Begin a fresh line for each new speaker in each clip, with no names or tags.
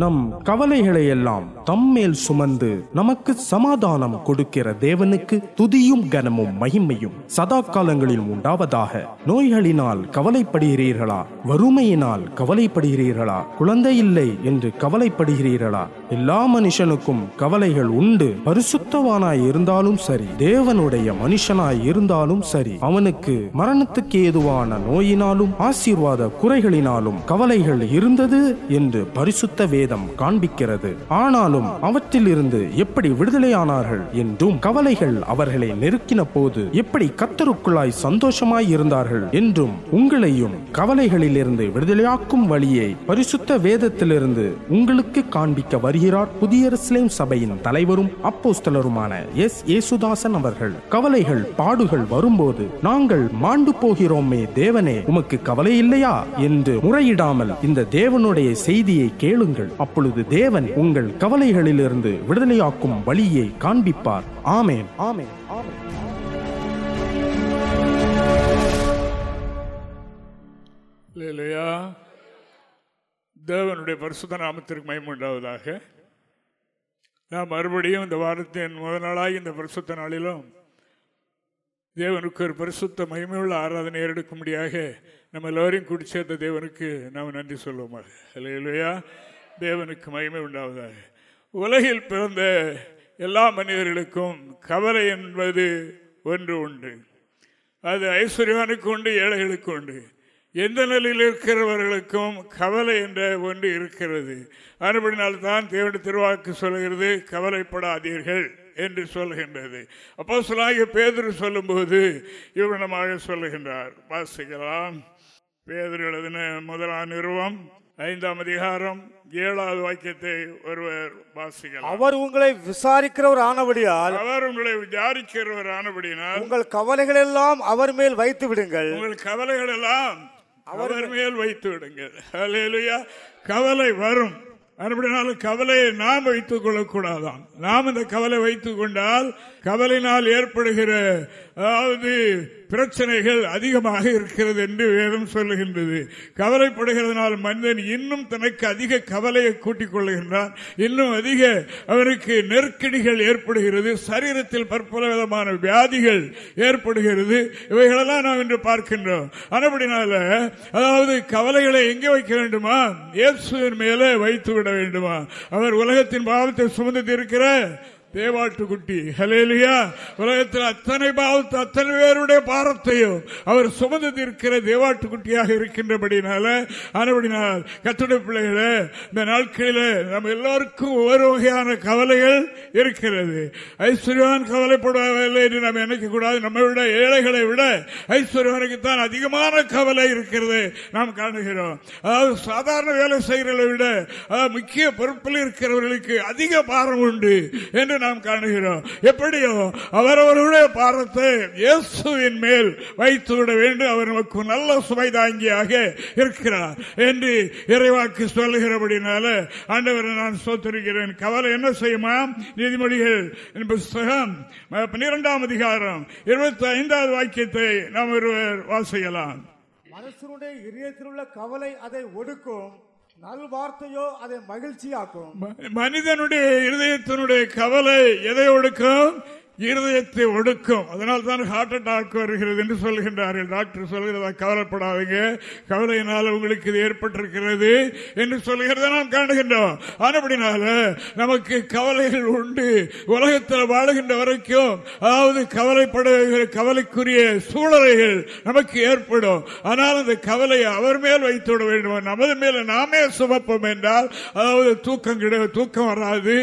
நம் கவலைகளை எல்லாம் தம்மேல் சுமந்து நமக்கு சமாதானம் கொடுக்கிற தேவனுக்கு துதியும் கனமும் மகிமையும் சதா காலங்களில் உண்டாவதாக. நோய்களினால் கவலைப்படுகிறீர்களா? வறுமையினால் கவலைப்படுகிறீர்களா? குழந்தை இல்லை என்று கவலைப்படுகிறீர்களா? எல்லா மனுஷனுக்கும் கவலைகள் உண்டு. பரிசுத்தவானாய் இருந்தாலும் சரி தேவனுடைய மனுஷனாய் இருந்தாலும் சரி அவனுக்கு மரணத்துக்கு ஏதுவான நோயினாலும் ஆசீர்வாத குறைகளினாலும் கவலைகள் இருந்தது என்று பரிசுத்த வேதம் காண்பிக்கிறது. ஆனாலும் அவற்றிலிருந்து எப்படி விடுதலையானார்கள் என்றும் கவலைகள் அவர்களை நெருக்கின போது எப்படி கத்தருக்குள்ளாய் சந்தோஷமாய் இருந்தார்கள் என்றும் உங்களையும் கவலைகளிலிருந்து விடுதலையாக்கும் வழியை பரிசுத்த வேதத்திலிருந்து உங்களுக்கு காண்பிக்க வருகிறார். புதிய இஸ்லேம் சபையின் தலைவரும் அப்போஸ்தலருமான எஸ். ஏசுதாசன் அவர்கள். கவலைகள் பாடுகள் வரும்போது நாங்கள் மாண்டு போகிறோமே தேவனே உமக்கு கவலை இல்லையா? என்று முறையிடாமல் இந்த தேவனுடைய செய்தியை கேளுங்கள். அப்பொழுது தேவன் உங்கள் கவலைகளிலிருந்து விடுதலையாக்கும் வழியை காண்பிப்பார். ஆமேன். ஆமேன். ஆமேன்.
இல்லையா தேவனுடைய பரிசுத்த நாமத்திற்கு மயம் உண்டாவதாக. நான் மறுபடியும் இந்த வாரத்தின் முதல் நாளாகி இந்த பரிசுத்த நாளிலும் தேவனுக்கு ஒரு பரிசுத்த மகிமையுள்ள ஆராதனை எடுக்கும்படியாக நம்ம எல்லோரையும் குடி சேர்த்த தேவனுக்கு நாம் நன்றி சொல்லுவோமாக. இல்லையா தேவனுக்கு மகிமை உண்டாவதாக. உலகில் பிறந்த எல்லா மனிதர்களுக்கும் கவலை என்பது ஒன்று உண்டு. அது ஐஸ்வர்யானுக்கு உண்டு ஏழைகளுக்கு உண்டு. எந்த நிலையில் இருக்கிறவர்களுக்கும் கவலை என்ற ஒன்று இருக்கிறது. அதுபடினால்தான் தேவனுடைய திருவாக்கு சொல்கிறது கவலைப்படாதீர்கள் என்று சொல்கின்றது அப்போ சொல்லாகிய பேதர் சொல்லும்போது இவ்வளமாக சொல்லுகின்றார். வாசிக்கலாம். பேதர் எழுதின முதலாம் நிறுவம் ஐந்தாம் அதிகாரம் ஏழாவது வாக்கியத்தை ஒருவர் வாசிக்கலாம்.
அவர் உங்களை விசாரிக்கிறவர் ஆனபடியால்
அவர் உங்களை விசாரிக்கிறவர் ஆனபடியினால்
உங்கள் கவலைகள் எல்லாம் அவர் மேல் வைத்து விடுங்கள்.
உங்கள் கவலைகள் எல்லாம் அவர் மேல் வைத்து விடுங்கள். கவலை வரும். அப்படினாலும் கவலையை நாம் வைத்துக் கொள்ளக்கூடாதான் நாம் இந்த கவலை வைத்துக் கொண்டால் கவலையினால் ஏற்படுகிற அதாவது பிரச்சனைகள் அதிகமாக இருக்கிறது என்று வேதம் சொல்லுகின்றது. கவலைப்படுகிறதுனால் மனிதன் இன்னும் தனக்கு அதிக கவலையை கூட்டிக் கொள்ளுகின்றான். இன்னும் அதிக அவருக்கு நெருக்கடிகள் ஏற்படுகிறது. சரீரத்தில் பற்பல விதமான வியாதிகள் ஏற்படுகிறது. இவைகளெல்லாம் நாம் இன்று பார்க்கின்றோம். அதுபடினால அதாவது கவலைகளை எங்கே வைக்க வேண்டுமா? இயேசுவின் மேலே வைத்து விட வேண்டுமா? அவர் உலகத்தின் பாவத்தை சுமந்து இருக்கிற தேவாட்டு குட்டி ஹலேலியா உலகத்தில் அத்தனை பாவத்து அத்தனை பேருடைய பாரத்தையும் அவர் சுமந்து நிற்கிற தேவாட்டு குட்டியாக இருக்கின்றபடினால ஆனபடினால் கத்துடைய பிள்ளைகளே இந்த நாட்களில் நம்ம எல்லாருக்கும் ஒவ்வொரு வகையான கவலைகள் இருக்கிறது. ஐஸ்வர்யவான் கவலைப்படவில்லை என்று நாம் நினைக்கக்கூடாது. நம்மை விட ஏழைகளை விட ஐஸ்வர்யவானுக்கு தான் அதிகமான கவலை இருக்கிறது நாம் காணுகிறோம். அதாவது சாதாரண வேலை செய்கிறத விட முக்கிய பொறுப்பில் இருக்கிறவர்களுக்கு அதிக பாரம் உண்டு என்று நாம் காணுகிறோம். எப்படியோ அவரவருடைய பாரத்தை இயேசுவின் மேல் வைத்து விட வேண்டும். அவர் நமக்கு நல்ல சுமை தாங்கியாக இருக்கிறார். என்று இறைவாக்கு சொல்லுகிறபடினால ஆண்டவரை நான் சோத்திருக்கிறேன். கவலை என்ன செய்யுமா? நீதிமொழிகள் புஸ்தகம் பன்னிரெண்டாம் அதிகாரம் இருபத்தி ஐந்தாவது வாக்கியத்தை நாம் ஒருவர் வாசிக்கலாம்.
மனசனுடைய இதயத்தில் உள்ள கவலை அதை ஒடுக்கும். நல்வார்த்தையோ அதை மகிழ்ச்சியாக்கும்.
மனிதனுடைய இருதயத்தினுடைய கவலை எதை ஒடுக்கும்? இருதயத்தை ஒடுக்கும். அதனால் தான் ஹார்ட் அட்டாக் வருகிறது என்று சொல்கின்றார்கள். டாக்டர் சொல்கிறதா கவலைப்படாதீங்க. கவலையினால் உங்களுக்கு இது ஏற்பட்டிருக்கிறது என்று சொல்கிறத நாம் காணுகின்றோம். ஆனப்படினால நமக்கு கவலைகள் உண்டு. உலகத்தில் வாழுகின்ற வரைக்கும் அதாவது கவலைப்படுகிற கவலைக்குரிய சூழலைகள் நமக்கு ஏற்படும். ஆனால் அந்த கவலையை அவர் மேல் வைத்து விட வேண்டும். நமது மேல நாமே சுமப்போம் என்றால் அதாவது தூக்கம் கிடையாது தூக்கம் வராது.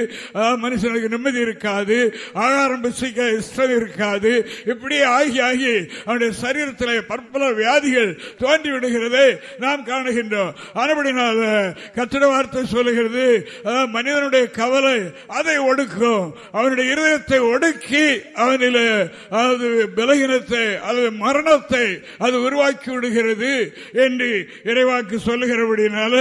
மனுஷனுக்கு நிம்மதி இருக்காது. ஆகாரம் புசிக்க இஷ்டம் இருக்காது. இப்படி ஆகி ஆகி அவனுடைய சரீரத்தில் பற்பல வியாதிகள் தோன்றி விடுகிறது. நாம் காணுகின்றோம். ஆனபடினால கட்டிட வார்த்தை சொல்லுகிறது. மனிதனுடைய கவலை அதை ஒடுக்கும். அவனுடைய இருதயத்தை ஒடுக்கி அவனில் அதாவது பலகீனத்தை அல்லது மரணத்தை அது உருவாக்கி விடுகிறது என்று இறைவாக்கு சொல்லுகிறபடினால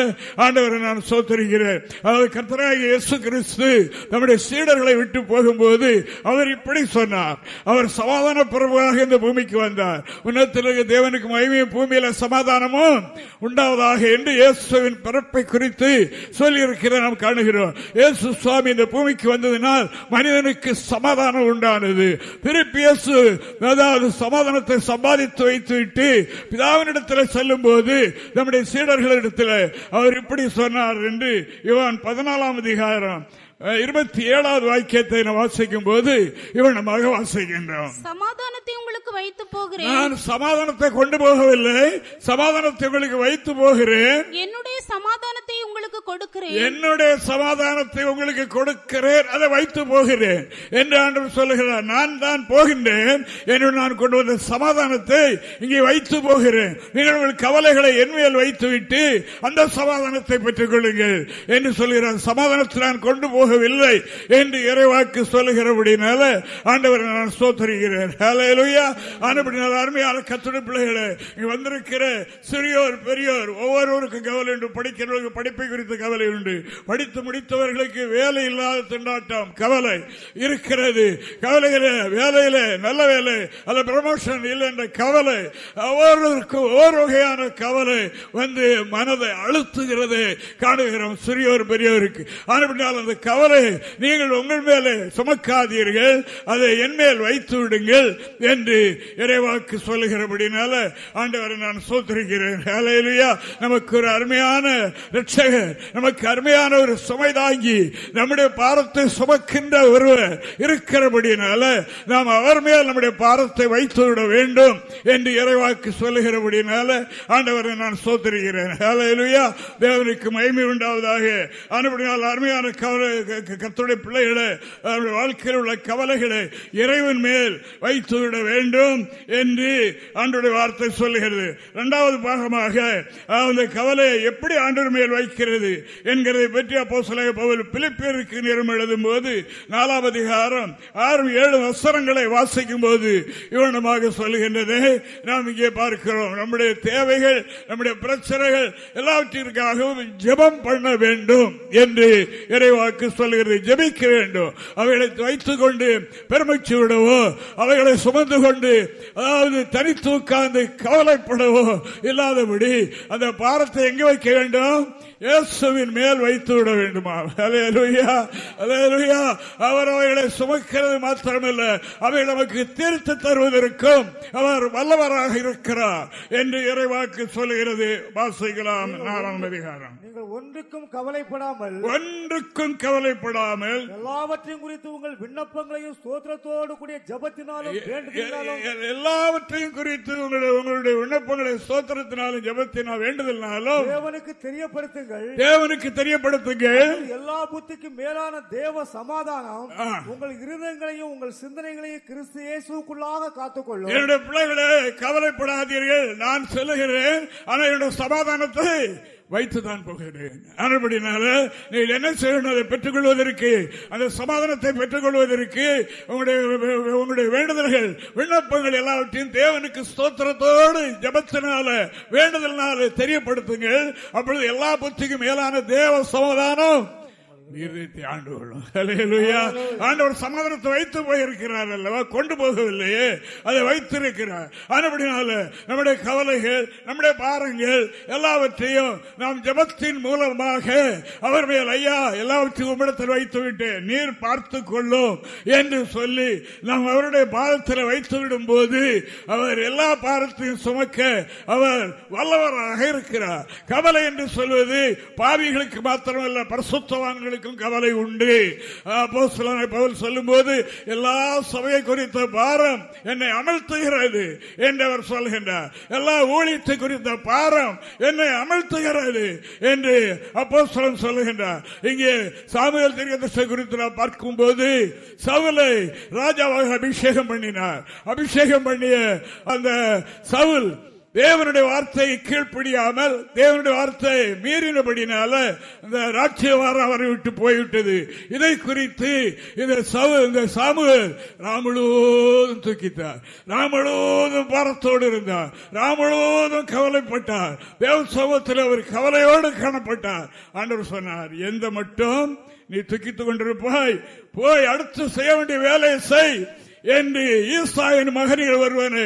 ஆண்டவரை நான் சோத்தரிக்கிறேன். அதாவது கத்தராக இயேசு கிறிஸ்து நம்முடைய சீடர்களை விட்டு போகும்போது அவர் எப்படி சொன்னார்? அவர் சமாதான பிரபுவாக இந்த பூமிக்கு வந்தார். உன்னத்தில் தேவனுக்கு மகிமையும் பூமியில சமாதானமும் உண்டாவதாக என்று இயேசுவின் பிறப்பை குறித்து சொல்லியிருக்கிற நாம் காணுகிறோம். இயேசு சுவாமி இந்த பூமிக்கு வந்ததினால் மனிதனுக்கு சமாதானம் உண்டானது. திருப்பி இயேசு அதாவது சமாதானத்தை சம்பாதித்து வைத்துவிட்டு பிதாவினிடத்தில் செல்லும் போது நம்முடைய சீடர்களிடத்தில் அவர் இப்படி சொன்னார் என்று இவன் பதினாலாம் அதிகாரம் இருபத்தி ஏழாவது வாக்கியத்தை நான் வாசிக்கும் போது இவனமாக வாசிக்கின்றோம்
சமாதானத்தை உங்களுக்கு வைத்து போகிறேன்.
நான் சமாதானத்தை கொண்டு போகவில்லை. சமாதானத்தை உங்களுக்கு வைத்து போகிறேன்.
என்னுடைய சமாதானத்தை உங்களுக்கு கொடுக்கிறேன்.
என்னுடைய சமாதானத்தை உங்களுக்கு கொடுக்கிறேன். அதை வைத்து போகிறேன் என்று ஆண்டவர் சொல்லுகிறார். நான் தான் போகின்றேன் என்று நான் கொண்டு வந்த சமாதானத்தை இங்கே வைத்து போகிறேன். நீங்கள் உங்கள் கவலைகளை என்மையில் வைத்து விட்டு அந்த சமாதானத்தை பெற்றுக் கொள்ளுங்கள் என்று சொல்கிறார் சமாதானத்தை நான் கொண்டு போகவில்லை என்று இறைவாக்கு சொல்லுகிறபடினால ஆண்டவர் நான் சோத்தரிகிறேன் அருமையான கத்துடைய பிள்ளைகளே வந்திருக்கிற சிறியோர் பெரியோர் ஒவ்வொருவருக்கும் கவலை உண்டு. படிக்கிறவர்களுக்கு படிப்பை குறித்த கவலை உண்டு. படித்து முடித்தவர்களுக்கு வேலை இல்லாத திண்டாட்டம் கவலை இருக்கிறது. கவலையில வேலையில நல்ல வேலை அல்ல ப்ரமோஷன் இல்லை என்ற கவலை ஒவ்வொருவருக்கும் ஒவ்வொரு வகையான கவலை வந்து மனதை அழுத்துகிறது. காணுகிறோம் சிறியோர் பெரியோருக்கு. ஆனால் அந்த தவறை நீங்கள் உங்கள் மேலே சுமக்காதீர்கள். அதை என் மேல் வைத்து விடுங்கள் என்று இறைவாக்கு சொல்லுகிறபடினால ஆண்டவரை நான் சோத்திருக்கிறேன். நமக்கு ஒரு அருமையான ரட்சகர் நமக்கு அருமையான ஒரு சுமை தாங்கி நம்முடைய பாரத்தை சுமக்கின்ற ஒருவர் இருக்கிறபடினால நாம் அவர் மேல் நம்முடைய பாரத்தை வைத்து விட வேண்டும் என்று இறைவாக்கு சொல்லுகிறபடினால ஆண்டவரை நான் சோத்திருக்கிறேன். தேவனுக்கு மகிமை உண்டாவதாக. அனுப்பினால் அருமையான கவலை கத்துடைய பிள்ளைகளை வாழ்க்கையில் உள்ள கவலைகளை இறைவன் மேல் வைத்து விட வேண்டும் என்று ஆண்டுடைய வார்த்தை சொல்லுகிறது. இரண்டாவது பாகமாக அந்த கவலையை எப்படி ஆண்டு மேல் வைக்கிறது என்கிறதை பற்றி அப்போ சில பிலிப்பியருக்கு நேரம் எழுதும் போது நாலாம் அதிகாரம் ஆறு ஏழு வசனங்களை வாசிக்கும் போது இவனமாக சொல்லுகின்றது. நாம் இங்கே பார்க்கிறோம் நம்முடைய தேவைகள் நம்முடைய பிரச்சனைகள் எல்லாவற்றிற்காகவும் ஜெபம் பண்ண வேண்டும் என்று இறைவாக்கு சொல்லுகிறது ஜெபிக்க வேண்டும். அவைகளை வைத்துக் கொண்டு பெருமைச்சு விடவோ அவைகளை சுமந்து கொண்டு அதாவது தனித்து உட்கார்ந்து கவலைப்படவோ இல்லாதபடி அந்த பாரத்தை எங்க வைக்க வேண்டும்? இயேசுவின் மேல் வைத்து விட வேண்டுமா? அவர் அவைகளை சுமக்கிறது மாத்திரமல்ல. அவை நமக்கு தீர்த்து தருவதற்கும் அவர் வல்லவராக இருக்கிறார் என்று இறைவாக்கு சொல்லுகிறது. வாசிக்கலாம். நாலாம் அதிகாரம்.
நீங்கள் ஒன்றுக்கும் கவலைப்படாமல்
ஒன்றுக்கும் கவலைப்படாமல்
எல்லாவற்றையும் குறித்து உங்கள் விண்ணப்பங்களையும் ஸ்தோத்திரத்தோடு கூடிய ஜபத்தினாலும்
எல்லாவற்றையும் குறித்து உங்களுடைய உங்களுடைய விண்ணப்பங்களை சோத்திரத்தினாலும் ஜபத்தினால் வேண்டுதலினாலும்
தேவனுக்கு தெரியப்படுத்துங்கள்
தேவனுக்கு தெரியப்படுத்துங்கள்
எல்லா புத்திக்கும் மேலான தேவ சமாதானம். உங்கள் இருதயங்களையும் உங்கள் சிந்தனைகளையும் கிறிஸ்து இயேசுக்குள்ளாக காத்துக்கொள்ளும்.
என்னுடைய பிள்ளைகளே கவலைப்படாதீர்கள். நான் சொல்லுகிறேன் ஆனால் என்னுடைய சமாதானத்தை வைத்துதான் போகிறேன் ஆனபடினால நீங்கள் என்ன செய்யணும்? அதை பெற்றுக்கொள்வதற்கு அந்த சமாதானத்தை பெற்றுக்கொள்வதற்கு உங்களுடைய உங்களுடைய வேண்டுதல்கள் விண்ணப்பங்கள் எல்லாவற்றையும் தேவனுக்கு ஸ்தோத்திரத்தோடு ஜபத்தினால வேண்டுதல்னால தெரியப்படுத்துங்கள். அப்பொழுது எல்லா புத்திக்கும் மேலான தேவ சமாதானம் இருதயத்தை ஆண்டு கொள்ளும். ஆண்டவர் சமாதானத்தை வைத்து போயிருக்கிறார் அல்லவா? கொண்டு போகவில்லையே. அதை வைத்திருக்கிறார். அதுபடினால நம்முடைய கவலைகள் நம்முடைய பாரங்கள் எல்லாவற்றையும் நாம் ஜபத்தின் மூலமாக அவர் மேல் ஐயா எல்லாவற்றையும் உம்மிடத்தில் வைத்து விட்டு நீர் பார்த்து கொள்ளும் என்று சொல்லி நாம் அவருடைய பாதத்தில் வைத்து விடும் போது அவர் எல்லா பாரத்தையும் சுமக்க அவர் வல்லவராக இருக்கிறார். கவலை என்று சொல்வது பாவிகளுக்கு மாத்திரமல்ல எல்லாருக்கும் கவலை உண்டு. அப்போஸ்தலனாகிய பவுல் சொல்லும் போது எல்லா சபையை குறித்த பாரம் என்னை அமழ்த்துகிறது என்று அவர் சொல்கின்றார். எல்லா ஊழியத்தை குறித்த பாரம் என்னை அமழ்த்துகிறது என்று அப்போஸ்தலன் சொல்லுகின்றார் இங்கே சாமியல் தீர்க்கதரிசி குறித்து நாம் பார்க்கும்போது சவுலை ராஜாவாக அபிஷேகம் பண்ணினார். அபிஷேகம் பண்ணிய அந்த சவுல் தேவனுடைய வார்த்தையை கீழ்ப்படியாமல் தேவனுடைய வார்த்தையை மீறினபடினால இந்த ராட்சியவாரம் அவரை விட்டு போய்விட்டது. இதை குறித்து இந்த இந்த சாமுவேல் ராமுழுவதும் தூக்கித்தார் ராமுழுவதும் பாரத்தோடு இருந்தார். ராமுழுவதும் கவலைப்பட்டார். தேவ சமூகத்தில் அவர் கவலையோடு காணப்பட்டார். ஆண்டவர் சொன்னார் எந்த மட்டும் நீ துக்கித்துக் கொண்டிருப்பாய். போய் அடுத்து செய்ய வேண்டிய வேலையை செய். என்று ஈசாயின் மகனில் ஒருவனு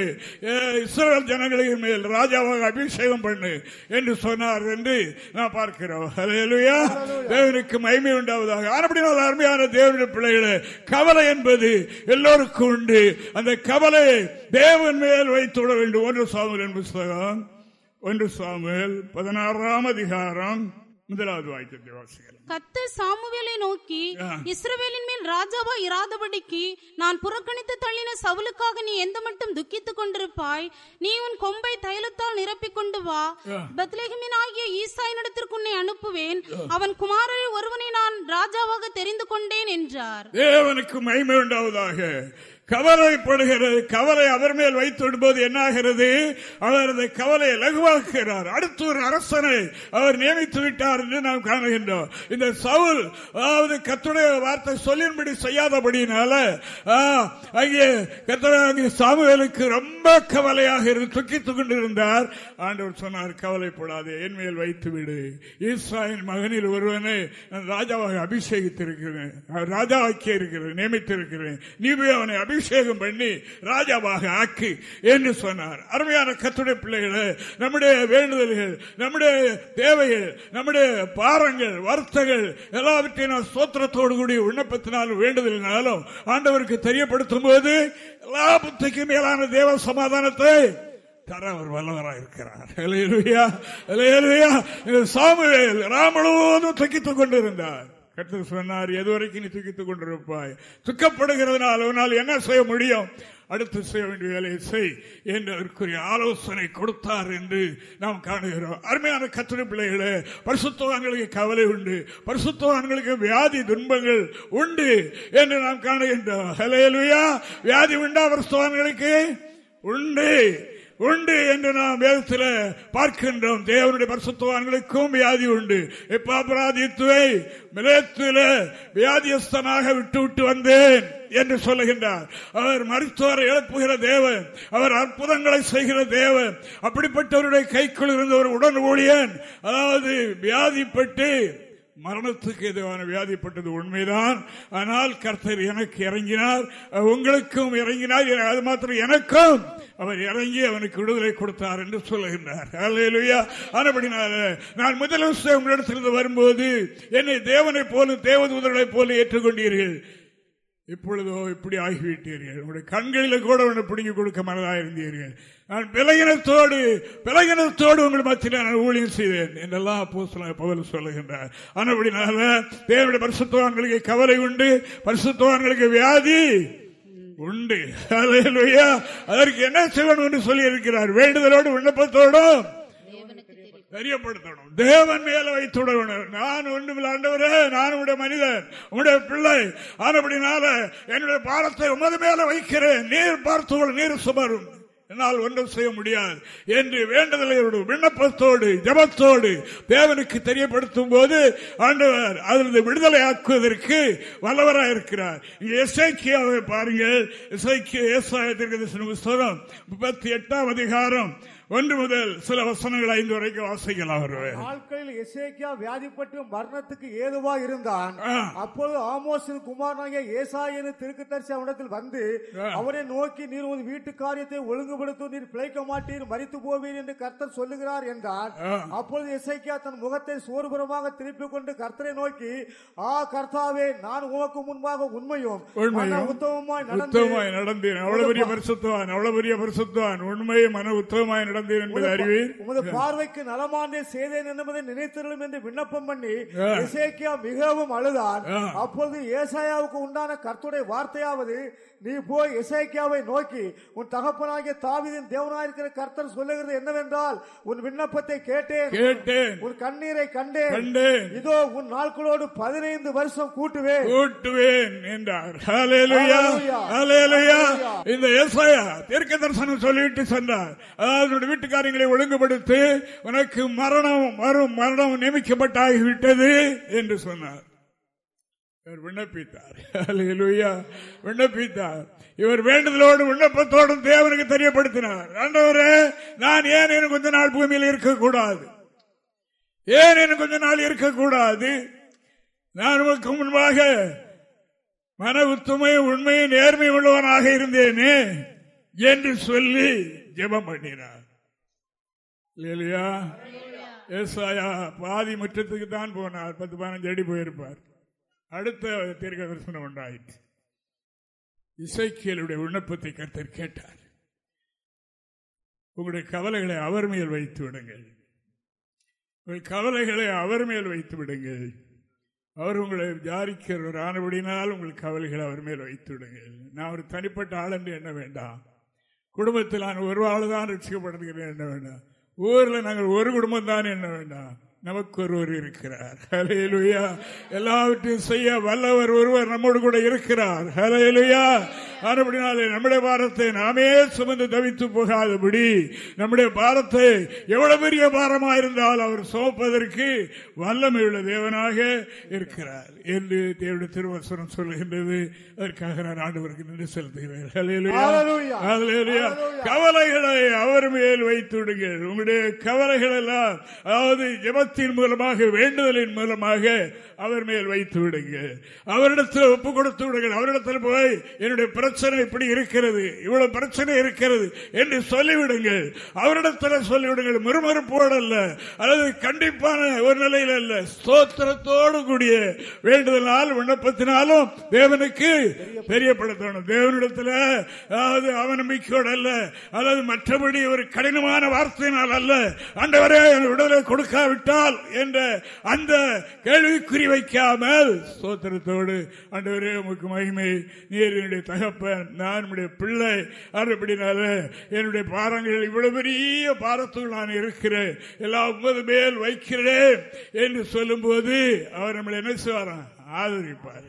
இஸ்ரேல் ஜனங்களின் மேல் ராஜாவாக அபிஷேகம் பண்ணு என்று சொன்னார் என்று நான் பார்க்கிறோம். தேவனுக்கு மகிமை உண்டாவதாக. அப்படினால் அருமையான தேவனுடைய பிள்ளைகளே கவலை என்பது எல்லோருக்கும் உண்டு. அந்த கவலையை தேவன் மேல் வைத்து விட வேண்டும். ஒன்று சாமுவேல் புஸ்தகம் ஒன்று சாமுவேல் பதினாறாம் அதிகாரம். முதலாவது வாக்கியத்தை வாசிக்கலாம்
கத்து சாமுவேலை நோக்கி இஸ்ரவேலின் மேல் ராஜாவா இராதபடிக்கு நான் புறக்கணித்து தள்ளின சவுலுக்காக நீ எந்த மட்டும் துக்கித்துக் கொண்டிருப்பாய்? நீ உன் கொம்பை தைலத்தால் நிரப்பிக் கொண்டு வா. பத்லேகமின் ஆகிய ஈசாயினிடத்திற்கு உன்னை அனுப்புவேன். அவன் குமாரரை ஒருவனை நான் ராஜாவாக தெரிந்து கொண்டேன் என்றார்.
தேவனுக்கு மகிமை உண்டாவதாக. கவலைப்படுகிறது. கவலை அவர் மேல் வைத்து விடும்போது என்னாகிறது? அவர் அந்த கவலையை லகுவாக்குகிறார். அடுத்து ஒரு அரசனை அவர் நியமித்து விட்டார் என்று நாம் காணுகின்றோம். இந்த சவுல் அதாவது கத்துடைய வார்த்தை சொல்லின்படி செய்யாதபடினால அங்கே கத்துடைய சாமுவேலுக்கு ரொம்ப கவலையாக இருந்து துக்கித்துக் கொண்டிருந்தார் ஆண்டவர் சொன்னார் கவலைப்படாது என் மேல் வைத்து விடு ஈஸ்ராயின் மகனில் ஒருவனை ராஜாவாக அபிஷேகித்திருக்கிறேன். ராஜாவாக்கிய இருக்கிறேன் நியமித்திருக்கிறேன். நீ அவனை அபிஷேக அபிஷேகம் பண்ணி ராஜாவாக ஆக்கி என்று சொன்னார். அருமையான கத்துடைய பிள்ளைகளை நம்முடைய வேண்டுதல்கள் நம்முடைய தேவைகள் நம்முடைய பாரங்கள் வருத்தங்கள் எல்லாவற்றையும் நான் சோத்திரத்தோடு கூடிய விண்ணப்பத்தினாலும் வேண்டுதலினாலும் ஆண்டவருக்கு தெரியப்படுத்தும் போது எல்லா புத்திக்கும் மேலான தேவ சமாதானத்தை தர அவர் வல்லவராக இருக்கிறார் சாமுவேல் ராமழுவதும் தக்கித்துக் கொண்டிருந்தார். கற்று சொன்னார் எதுவரைக்கும் நீ துக்கித்துக் கொண்டிருப்பாய்? துக்கப்படுகிறதுனால அவனால் என்ன செய்ய முடியும்? அடுத்து செய்ய வேண்டிய வேலையை செய் என்று அதற்குரிய ஆலோசனை கொடுத்தார் என்று நாம் காணுகிறோம். அருமையான கத்திர பிள்ளைகளே பரிசுத்தவான்களுக்கு கவலை உண்டு. பரிசுத்தவான்களுக்கு வியாதி துன்பங்கள் உண்டு என்று நாம் காணுகின்றோம். வியாதி உண்டா பரிசுத்தவான்களுக்கு? உண்டு. உண்டு என்று நாம் வேதத்தில் பார்க்கின்றோம். தேவனுடைய பரிசுத்தவான்களுக்கும் வியாதி உண்டு. எப்பாபராதித்துவை மிலேத்தில் வியாதியஸ்தனாக விட்டு விட்டு வந்தேன் என்று சொல்லுகின்றார். அவர் மருத்துவரை எழுப்புகிற தேவன் அவர் அற்புதங்களை செய்கிற தேவன் அப்படிப்பட்டவருடைய கைக்குள் இருந்த ஒரு உடன் ஊழியன் அதாவது வியாதிப்பட்டு மரணத்துக்கு எதுவான வியாதிப்பட்டது உண்மைதான். ஆனால் கர்த்தர் எனக்கு இறங்கினார். உங்களுக்கும் இறங்கினார். அது மாத்திரம் எனக்கும் அவர் இறங்கி அவனுக்கு விடுதலை கொடுத்தார் என்று சொல்லுகின்றார். ஆனபடினால நான் முதலமைச்சர் உங்களிடத்திலிருந்து வரும்போது என்னை தேவனை போல தேவதூதர்களை போல ஏற்றுக்கொண்டீர்கள். இப்பொழுதோ இப்படி ஆகிவிட்டீர்கள். உங்களுடைய கண்களில் கூட உன்னை பிடிங்கி கொடுக்க மனதாக இருந்தீர்கள். நான் விலகினத்தோடு விலகினத்தோடு உங்கள் மத்தியில் நான் ஊழியம் செய்தேன் என்றெல்லாம் பவுல் சொல்லுகின்றார். ஆனபடினால தேவையான பரிசுத்தவான்களுக்கு கவலை உண்டு பரிசுத்தவான்களுக்கு வியாதி உண்டு. அதற்கு என்ன செய்வன் என்று சொல்லி இருக்கிறார் வேண்டுதலோடு விண்ணப்பத்தோடும். தெரியப்படுத்தணும். தேவன் மேல வைத்துடணும். நான் ஒன்றும் ஆண்டவரே நான் உடைய மனிதன் உடைய பிள்ளை. ஆனபடினால என்னுடைய பாலத்தை உமது மேல வைக்கிறேன். நீர் பார்த்தோடு நீர் சுமரும். என்னால் ஒன்றும் செய்ய முடியாது. என்று வேண்டுதலையோடு விண்ணப்பத்தோடு ஜபத்தோடு தேவனுக்கு தெரியப்படுத்தும் போது ஆண்டவர் அதிலிருந்து விடுதலை ஆக்குவதற்கு வல்லவராக இருக்கிறார். இசைக்கியாவை பாருங்கள். இசைக்கிய புஸ்தகம் முப்பத்தி எட்டாம் அதிகாரம் ஒன்று முதல் சில வசனங்கள் ஐந்து வரைக்கும் வாசிக்கலாம்
நாட்களில் எசேக்கியா வியாதிப்பட்டு மரணத்துக்கு ஏதுவா இருந்தான் அப்போது ஆமோசின் குமாரனாகிய ஏசாயனு தரிசி அவனிடத்தில் வந்து அவனை நோக்கி நீர் ஒரு வீட்டு காரியத்தை ஒழுங்குபடுத்தும் நீர் பிழைக்க மாட்டீர் மறித்து போவீர் என்று கர்த்தர் சொல்லுகிறார் என்றார் அப்பொழுது எசைக்கியா தன் முகத்தை சோர்புறமாக திருப்பிக் கொண்டு கர்த்தரை நோக்கி ஆ கர்த்தாவே நான் உமக்கு முன்பாக உண்மையும்
உத்தமமாய் நடந்தேன். அவ்வளவு பெரிய பரிசுத்தவான் அவ்வளவு பெரிய பரிசுத்தவான். உண்மையும் மன உத்தமமாய் நடந்த நடந்தேன் என்பதை அறிவீர்
உமது பார்வைக்கு நலமானே செய்தேன் என்பதை நினைத்திருளும் என்று விண்ணப்பம் பண்ணி இசைக்கியா மிகவும் அழுதார். அப்போது ஏசாயாவுக்கு உண்டான கர்த்துடைய வார்த்தையாவது நீ போய் இசைக்கியாவை நோக்கி உன் தகப்பனாகிய தாவிதின் தேவனாயிருக்கிற கர்த்தர் சொல்லுகிறது என்னவென்றால் உன் விண்ணப்பத்தை கேட்டேன்.
கேட்டேன்.
உன் கண்ணீரை கண்டேன்.
கண்டேன்.
இதோ உன் நாட்களோடு பதினைந்து வருஷம் கூட்டுவேன்.
கூட்டுவேன் என்றார். இந்த ஏசாயா தீர்க்க தரிசனம் சொல்லிவிட்டு சென்றார். அதனுடைய வீட்டுக்காரங்களை ஒழுங்குபடுத்தி உனக்கு மரணம் வரும் மரணம் நியமிக்கப்பட்டாகிவிட்டது என்று சொன்னார். இவர் விண்ணப்பித்தார். விண்ணப்பித்தார். இவர் வேண்டுதலோடு விண்ணப்பத்தோடும் தேவனுக்கு தெரியப்படுத்தினார். ஆண்டவரே நான் ஏன் எனக்கு கொஞ்ச நாள் பூமியில் இருக்கக்கூடாது? ஏன் எனக்கு கொஞ்ச நாள் இருக்கக்கூடாது? நான் உனக்கு முன்பாக மன உத்துமை உண்மையை நேர்மை உள்ளவனாக இருந்தேனே என்று சொல்லி ஜெபம் பண்ணினார். இல்லையா ஏசாயா பாதி முற்றத்துக்கு தான் போனார். பத்து பதினஞ்சு அடி போயிருப்பார். அடுத்த தீர்க்க தரிசனம் உண்டாயிற்று இசைக்கியலுடைய விண்ணப்பத்தை கருத்தர் கேட்டார். உங்களுடைய கவலைகளை அவர் மேல் வைத்து விடுங்கள். உங்கள் கவலைகளை அவர் மேல் வைத்து விடுங்கள். அவர் உங்களை ஜாரிக்கிறவர் ஆனபடினால் உங்கள் கவலைகளை அவர் மேல் வைத்து விடுங்கள். நான் ஒரு தனிப்பட்ட ஆள் என்று என்ன வேண்டாம். குடும்பத்தில் நான் ஒரு ஆள் தான் ரசிக்கப்படுகிறேன் என்ன வேண்டாம். ஊரில் நாங்கள் ஒரு குடும்பம் தான் என்ன வேண்டாம். நமக்கு ஒருவர் இருக்கிறார். ஹலையிலுயா எல்லாவற்றையும் செய்ய வல்லவர் ஒருவர் நம்மோடு கூட இருக்கிறார். ஹலையிலுயா ஆனபடினாலே நம்முடைய பாரத்தை நாமே சுமந்து தவித்து போகாதபடி நம்முடைய பாரத்தை எவ்வளவு பெரிய பாரமா இருந்தால் அவர் சோப்பதற்கு வல்லமை உள்ள தேவனாக இருக்கிறார் என்று தேவனுடைய திருவசனம் சொல்லுகின்றது. அதற்காக நான் ஆண்டவருக்கு நின்று செலுத்துகிறேன். கவலைகளை அவர் மேல் வைத்து விடுங்கள் உங்களுடைய கவலைகள் எல்லாம் அதாவது ஜபத்தின் மூலமாக வேண்டுதலின் மூலமாக அவர் மேல் வைத்து விடுங்க அவரிடத்தில் ஒப்பு கொடுத்து விடுங்கள். அவரிடத்தில் போய் என்னுடைய பிரச்சனை இப்படி இருக்கிறது இவ்வளவு பிரச்சனை இருக்கிறது என்று சொல்லிவிடுங்கள். அவரிடத்தில் சொல்லிவிடுங்கள். முறுமுறுப்போடு அல்ல அல்லது கண்டிப்பான ஒரு நிலையில் அல்ல ஸ்தோத்திரத்தோடு கூடிய வேண்டுதலால் விண்ணப்பத்தினாலும் தேவனுக்கு தெரியப்படுத்தணும். தேவனிடத்தில் அதாவது அவநம்பிக்கையோடு அல்ல அல்லது மற்றபடி ஒரு கடினமான வார்த்தையினால் அல்ல அண்டவரே விடுதலை கொடுக்காவிட்டால் என்றால் என்ற அந்த கேள்விக்குறி வைக்காமல் சோத்திரத்தோடு அண்டவரே உமக்கு மகிமை. நீர் என்னுடைய தகப்பன். நான் என்னுடைய பிள்ளை. அப்படினால என்னுடைய பாரங்கள் இவ்வளவு பெரிய பாரத்துள் நான் இருக்கிறேன். எல்லாம் உமது மேல் வைக்கிறேன் என்று சொல்லும்போது அவர் நம்மளை என்ன செய்வாராம்? ஆதரிப்பார்.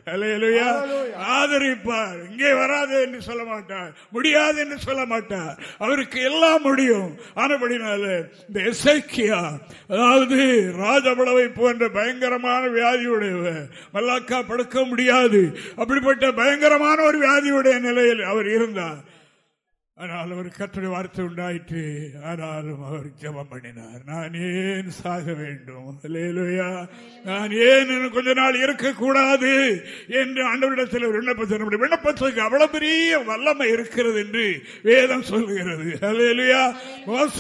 ஆதரிப்பார். இங்கே வராது என்று சொல்ல மாட்டார். முடியாது என்று சொல்ல மாட்டார். அவருக்கு எல்லாம் முடியும். ஆனபடினால இந்த எசைக்கியா அதாவது ராஜபளவை போன்ற பயங்கரமான வியாதியுடையவர் மல்லாக்கா படுக்க முடியாது. அப்படிப்பட்ட பயங்கரமான ஒரு வியாதியுடைய நிலையில் அவர் இருந்தார். ஆனால் அவர் கற்றுடைய வார்த்தை உண்டாயிற்று. ஆனாலும் அவர் ஜபம் பண்ணினார். நான் ஏன் சாக வேண்டும்? நான் ஏன் கொஞ்ச நாள் இருக்கக்கூடாது என்று ஆண்டவரிடத்தில் விண்ணப்பத்தை நம்முடைய விண்ணப்பத்துக்கு அவ்வளவு பெரிய வல்லமை இருக்கிறது என்று வேதம் சொல்லுகிறது. அலையலுயா மோச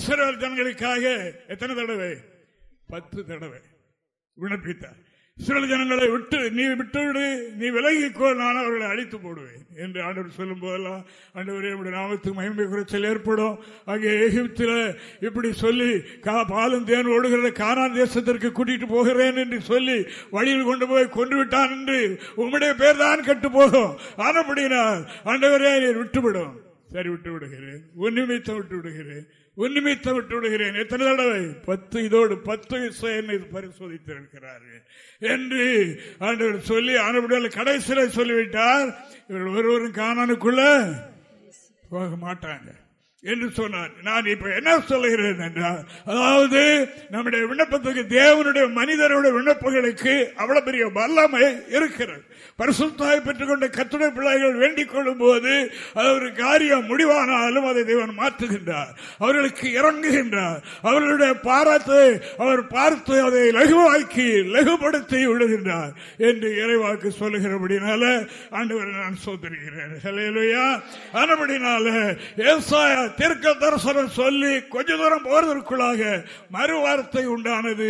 இஸ்ரேல் ஜனங்களுக்காக எத்தனை தடவை? பத்து தடவை. விண்ணப்பித்தார். சில ஜனங்களை விட்டு நீ விட்டுவிடு நீ விலகிக்கோ நான் அவர்களை அழித்து போடுவேன். என்று ஆண்டவர் சொல்லும் போதெல்லாம் ஆண்டவரே நம்முடைய நாமத்துக்கு மகிமை குறைச்சல் ஏற்படும். அங்கே எகிப்தில் இப்படி சொல்லி கா பாலும் தேன் ஓடுகிற காரான் தேசத்திற்கு கூட்டிட்டு போகிறேன் என்று சொல்லி வழியில் கொண்டு போய் கொண்டு விட்டான் என்று உங்களுடைய பேர் தான் கட்டு போகும். ஆனப்படினால் ஆண்டவரே விட்டுவிடும். சரி விட்டு விடுகிறேன் உன் விட்டு விடுகிறேன் உன் தவிட்டு விட்டு விடுகிறேன். எத்தனை தடவை? பத்து இதோடு பத்து என்னை பரிசோதித்திருக்கிறார்கள். என்று ஆண்டவர் சொல்லி ஆனபடியால் கடைசியில் சொல்லிவிட்டார். இவர்கள் ஒருவரும் காணனுக்குள்ள போக மாட்டாங்க. என்று சொன்னார். நான் இப்ப என்ன சொல்லுகிறேன் என்றால் அதாவது நம்முடைய விண்ணப்பத்துக்கு தேவனுடைய மனிதனுடைய விண்ணப்பங்களுக்கு அவ்வளவு பெரிய வல்லமை இருக்கிறது. பரிசுத்தாய் பெற்றுக்கொண்ட கத்துடைய பிள்ளைகள் வேண்டிக் கொள்ளும் போது அது ஒரு காரியம் முடிவானாலும் அதை தேவன் மாற்றுகின்றார். அவர்களுக்கு இறங்குகின்றார். அவர்களுடைய பாராத்தை அவர் பார்த்து அதை லகுவாக்கி லகுபடுத்தி விடுகின்றார் என்று இறைவாக்கு சொல்லுகிறபடினால ஆண்டவரை நான் சோதரிகிறேன் ஆனபடினால ஏசாயா தீர்க்க தரிசனம் சொல்லி கொஞ்ச தூரம் போறதற்குள்ளாக மறு வார்த்தை உண்டானது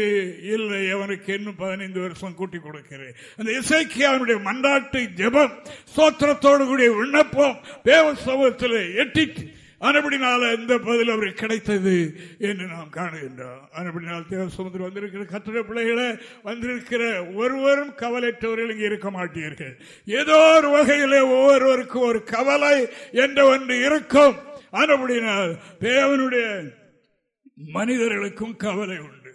இல்லை அவனுக்கு இன்னும் பதினைந்து வருஷம் கூட்டி கொடுக்கிறேன். அந்த இசைக்கு அவனுடைய மண்டாட்டு ஜபம் சோத்திரத்தோடு கூடிய விண்ணப்பம் தேவ சமூகத்தில் எட்டிட்டு அனுபடினால இந்த பதில் அவருக்கு கிடைத்தது என்று நாம் காணுகின்றோம். அனுபடினால் தேவ சமுதிரம் வந்திருக்கிற கத்திர பிள்ளைகளை வந்திருக்கிற ஒருவரும் கவலையற்றவர்கள் இங்கே இருக்க மாட்டீர்கள். ஏதோ ஒரு வகையிலே ஒவ்வொருவருக்கும் ஒரு கவலை என்ற ஒன்று இருக்கும். ஆனபடினால் தேவனுடைய மனிதர்களுக்கும் கவலை உண்டு.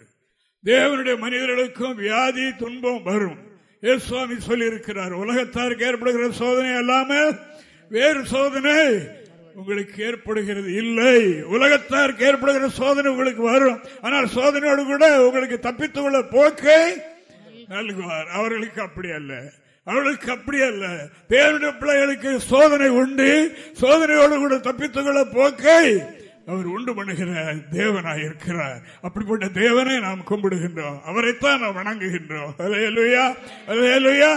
தேவனுடைய மனிதர்களுக்கும் வியாதி துன்பம் வரும். சுவாமி சொல்லி இருக்கிறார் உலகத்தாருக்கு ஏற்படுகிற சோதனை அல்லாமல் வேறு சோதனை உங்களுக்கு ஏற்படுகிறது. இல்லை உலகத்தாருக்கு ஏற்படுகிற சோதனை உங்களுக்கு வரும். ஆனால் சோதனையோடு கூட உங்களுக்கு தப்பித்துள்ள போக்கை நல்குவார். அவர்களுக்கு அப்படி அல்ல. அவர்களுக்கு அப்படி அல்ல. தேவனுடைய பிள்ளைகளுக்கு சோதனை உண்டு. சோதனையோடு கூட தப்பித்துக்கொள்ள போக்கை அவர் உண்டு பண்ணுகிற தேவனாய் இருக்கிறார். அப்படிப்பட்ட தேவனை நாம் கும்பிடுகின்றோம். அவரைத்தான் நாம் வணங்குகின்றோம். அலையலுயா அலையலுயா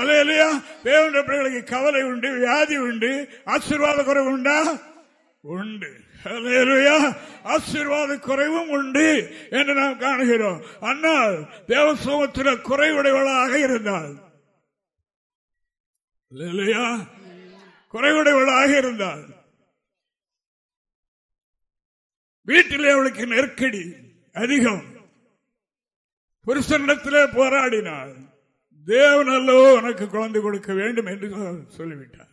அலையலுயா தேவனுடைய பிள்ளைகளுக்கு கவலை உண்டு வியாதி உண்டு ஆசீர்வாத குறைவு உண்டா? உண்டு. ஆசீர்வாத குறைவும் உண்டு என்று நாம் காணுகிறோம். ஆனால் தேவசோமத்தில் குறைவுடையவளாக இருந்தால் குறைவுடையவளாக இருந்தால் வீட்டிலே அவளுக்கு நெருக்கடி அதிகம். புருஷனிடத்திலே போராடினாள். தேவன் அல்லவோ உனக்கு குழந்தை கொடுக்க வேண்டும் என்று சொல்லிவிட்டார்.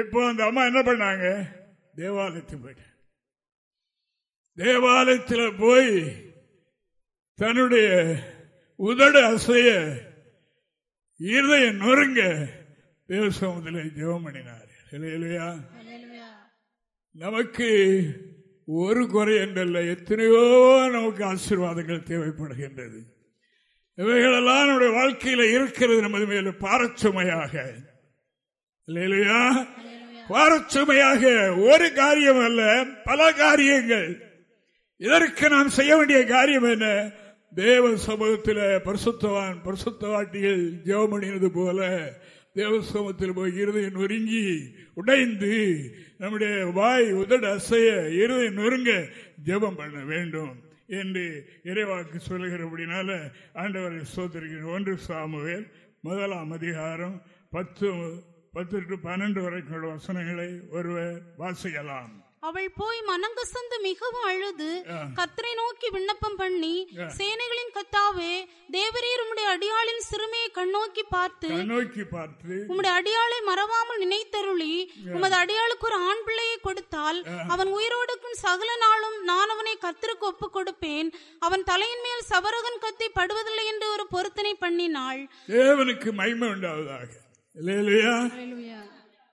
இப்போ அந்த அம்மா என்ன பண்ணாங்க? தேவாலயத்தில் போயிட்டேன் தேவாலயத்தில் போய் தன்னுடைய உதடு அசைய இருதய நொறுங்க தேவசோமத்தில் ஜெபம் பண்ணினார். இல்லையா நமக்கு ஒரு குறை என்றல்ல எத்தனையோ நமக்கு ஆசீர்வாதங்கள் தேவைப்படுகின்றது. இவைகளெல்லாம் நம்முடைய வாழ்க்கையில இருக்கிறது நமது மேல பாரச்சுமையாக. இல்லையா பாரச்சுமையாக ஒரு காரியம் அல்ல பல காரியங்கள். இதற்கு நாம் செய்ய வேண்டிய காரியம் என்ன? தேவ சமூகத்தில் பரிசுத்தவான் பரிசுத்தவாட்டிகள் ஜெவமணினது போல தேவ சமூகத்தில் போய் இருதயம் நொறுங்கி உடைந்து நம்முடைய வாய் உதட அசைய இருதயம் நொறுங்க ஜெபம் பண்ண வேண்டும் என்று இறைவாக்கு சொல்லுகிறபடினால ஆண்டவரை சோதரிக்கிறேன். ஒன்று சாமுவேல் முதலாம் அதிகாரம் பத்து பத்து டு பன்னெண்டு வரைக்கும் வசனங்களை ஒருவர் வாசிக்கலாம்.
அவள் போய் மனங்கசந்து மிகவும் அழுது கத்தரை நோக்கி விண்ணப்பம் பண்ணி சேனைகளின் கத்தாவே தேவரீர் உம்முடைய அடியாளின் சிறுமையை கண்ணோக்கி பார்த்து
கண்ணோக்கி பார்த்து
உம்முடைய அடியாளை மறவாமல் நினைத்தருளி உமது அடியாளுக்கு ஒரு ஆண் பிள்ளையை கொடுத்தால் அவன் உயிரோடுக்கும் சகல நாளும் நான் அவனை கத்திற்கு ஒப்பு கொடுப்பேன். அவன் தலையின் மேல் சபரகன் கத்தி படுவதில்லை என்று ஒரு பொருத்தனை பண்ணினாள்.
தேவனுக்கு மகிமை உண்டாவதாக. இல்லையா?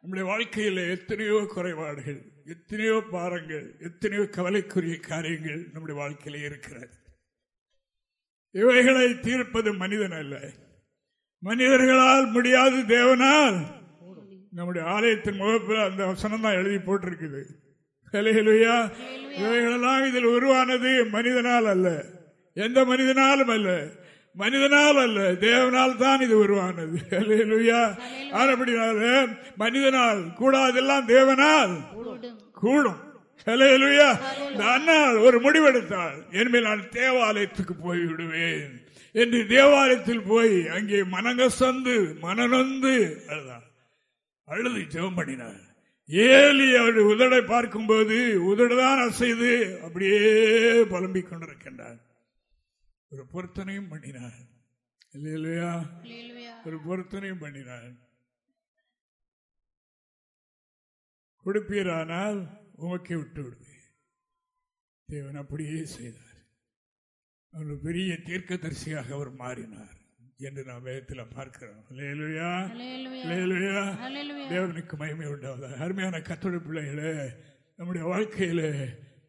நம்முடைய வாழ்க்கையில் எத்தனையோ குறைபாடுகள். எத்தனையோ பாரங்கள் எத்தனையோ கவலைக்குரிய காரியங்கள் நம்முடைய வாழ்க்கையில் இருக்கிறது. இவைகளை தீர்ப்பது மனிதன் அல்ல. மனிதர்களால் முடியாது தேவனால். நம்முடைய ஆலயத்தின் முகப்பில் அந்த வசனம் தான் எழுதி போட்டிருக்குது. இவைகளெல்லாம் இதில் உருவானது மனிதனால் அல்ல. எந்த மனிதனாலும் அல்ல. மனிதனால் அல்ல தேவனால் தான் இது உருவானது. அப்படினால மனிதனால் கூடாதெல்லாம் தேவனால் கூடும். அண்ணால் ஒரு முடிவெடுத்தால் என்பதை நான் தேவாலயத்துக்கு போய் விடுவேன் என்று தேவாலயத்தில் போய் அங்கே மனங்கசந்து மனநொந்து அழுதான் அழுது ஜெபம் பண்ணினார் ஏலி அவருடைய உதடை பார்க்கும்போது உதடுதான் அசைது அப்படியே புலம்பிக் கொண்டிருக்கின்றார் ஒரு பொருத்தனையும் பண்ணினார். இல்லையா ஒரு பொருத்தனையும் பண்ணினார். கொடுப்பீரானால் உமக்கே விட்டு விடுவேன். தேவன் அப்படியே செய்தார். அவர் பெரிய தீர்க்கதரிசியாக அவர் மாறினார் என்று நாம் வேதத்தில் பார்க்கிறோம். தேவனுக்கு மகிமை உண்டாவதாக. அருமையான கத்தொடர் பிள்ளைகளே நம்முடைய வாழ்க்கையில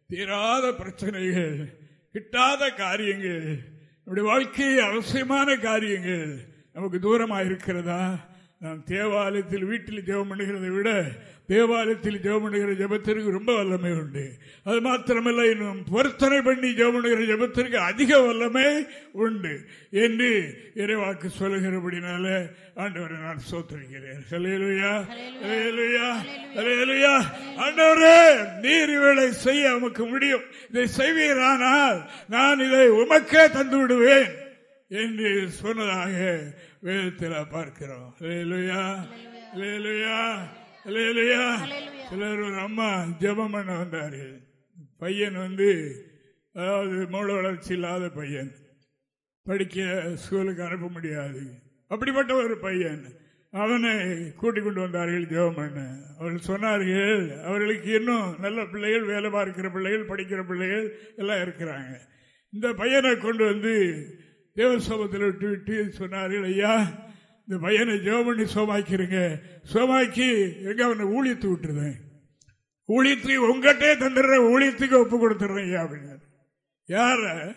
தீராத பிரச்சனைகள் கிட்டாத காரியங்கள். நம்முடைய வாழ்க்கையை அவசியமான காரியங்கள். நமக்கு தூரமாக இருக்கிறதா நாம் தேவாலயத்தில் வீட்டில் ஜெபம் பண்ணுகிறதை விட தேவாலயத்தில் ஜெபம் பண்ணுகிற ஜபத்திற்கு ரொம்ப வல்லமை உண்டு. அது மாத்திரமல்ல இன்னும் பொருத்தனை பண்ணி ஜெபம் பண்ணுகிற ஜபத்திற்கு அதிக வல்லமை உண்டு. என்று இறைவாக்கு சொல்லுகிறபடினால ஆண்டவரை நான் சோத்தரிக்கிறேன். ஆண்டவரே நீர் இவளை செய்ய உமக்கு முடியும். இதை செய்வீரானால் நான் இதை உமக்கே தந்து விடுவேன் என்று சொன்னதாக வேதத்தில் பார்க்கிறோம். சிலர் ஒரு அம்மா ஜபம் பண்ண வந்தார்கள் பையன் வந்து அதாவது மூல வளர்ச்சி இல்லாத பையன். படிக்க ஸ்கூலுக்கு அனுப்ப முடியாது. அப்படிப்பட்ட ஒரு பையன். அவனை கூட்டிக் கொண்டு வந்தார்கள் ஜெபம் பண்ண. அவர்கள் சொன்னார்கள் அவர்களுக்கு இன்னும் நல்ல பிள்ளைகள் வேலை பார்க்கிற பிள்ளைகள் படிக்கிற பிள்ளைகள் எல்லாம் இருக்கிறாங்க. இந்த பையனை கொண்டு வந்து தேவசோபத்தில் விட்டு விட்டு சொன்னார்கள் ஐயா இந்த பையனை ஜெபம் பண்ணி சோமாக்கிருங்க. சோமாக்கி எங்க அவனை ஊழியத்து விட்டுருந்தேன் ஊழியத்துக்கு உங்ககிட்டே தந்துடுற ஊழியத்துக்கு ஒப்பு கொடுத்துட்றேன் ஐயா அப்படின்னு யார?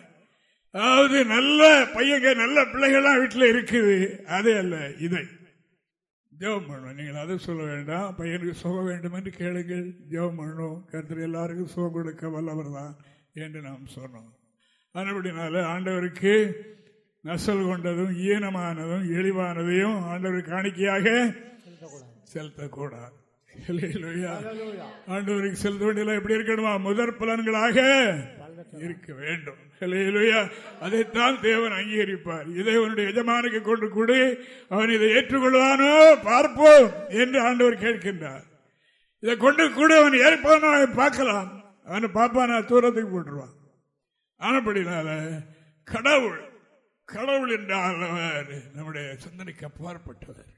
அதாவது நல்ல பையங்க நல்ல பிள்ளைகள்லாம் வீட்டில் இருக்குது. அதே அல்ல இதை. ஜெபம் பண்ணணும். நீங்கள் அதை சொல்ல வேண்டாம். பையனுக்கு சுகம் வேண்டும் என்று கேளுங்கள். ஜெபம் பண்ணணும். கருத்து எல்லாருக்கும் சுகம் கொடுக்க வல்லவர் தான் என்று நாம் சொன்னோம். அதுபடினால ஆண்டவருக்கு நசல் கொண்டதும் ஈனமானதும் இழிவானதையும் ஆண்டவர் காணிக்கையாக செலுத்தக்கூடாது. ஆண்டவருக்கு செலுத்த வேண்டிய எப்படி இருக்கணுமா? முதற் பலன்களாக இருக்க வேண்டும். அதைத்தான் தேவன் அங்கீகரிப்பார். இதை அவனுடைய எஜமானுக்கு கொண்டு கொடு. அவன் இதை ஏற்றுக்கொள்வானோ? பார்ப்போம் என்று ஆண்டவர் கேட்கின்றார். இதை கொண்டு கூட. அவன் ஏற்பானோ பார்க்கலாம். அவனை பாப்பான தூரத்துக்கு போட்டுருவான். ஆனப்படினால கடவுள் கடவுள் என்றால் அவர் நம்முடைய சிந்தனைக்கு அப்பாற்பட்டவர்.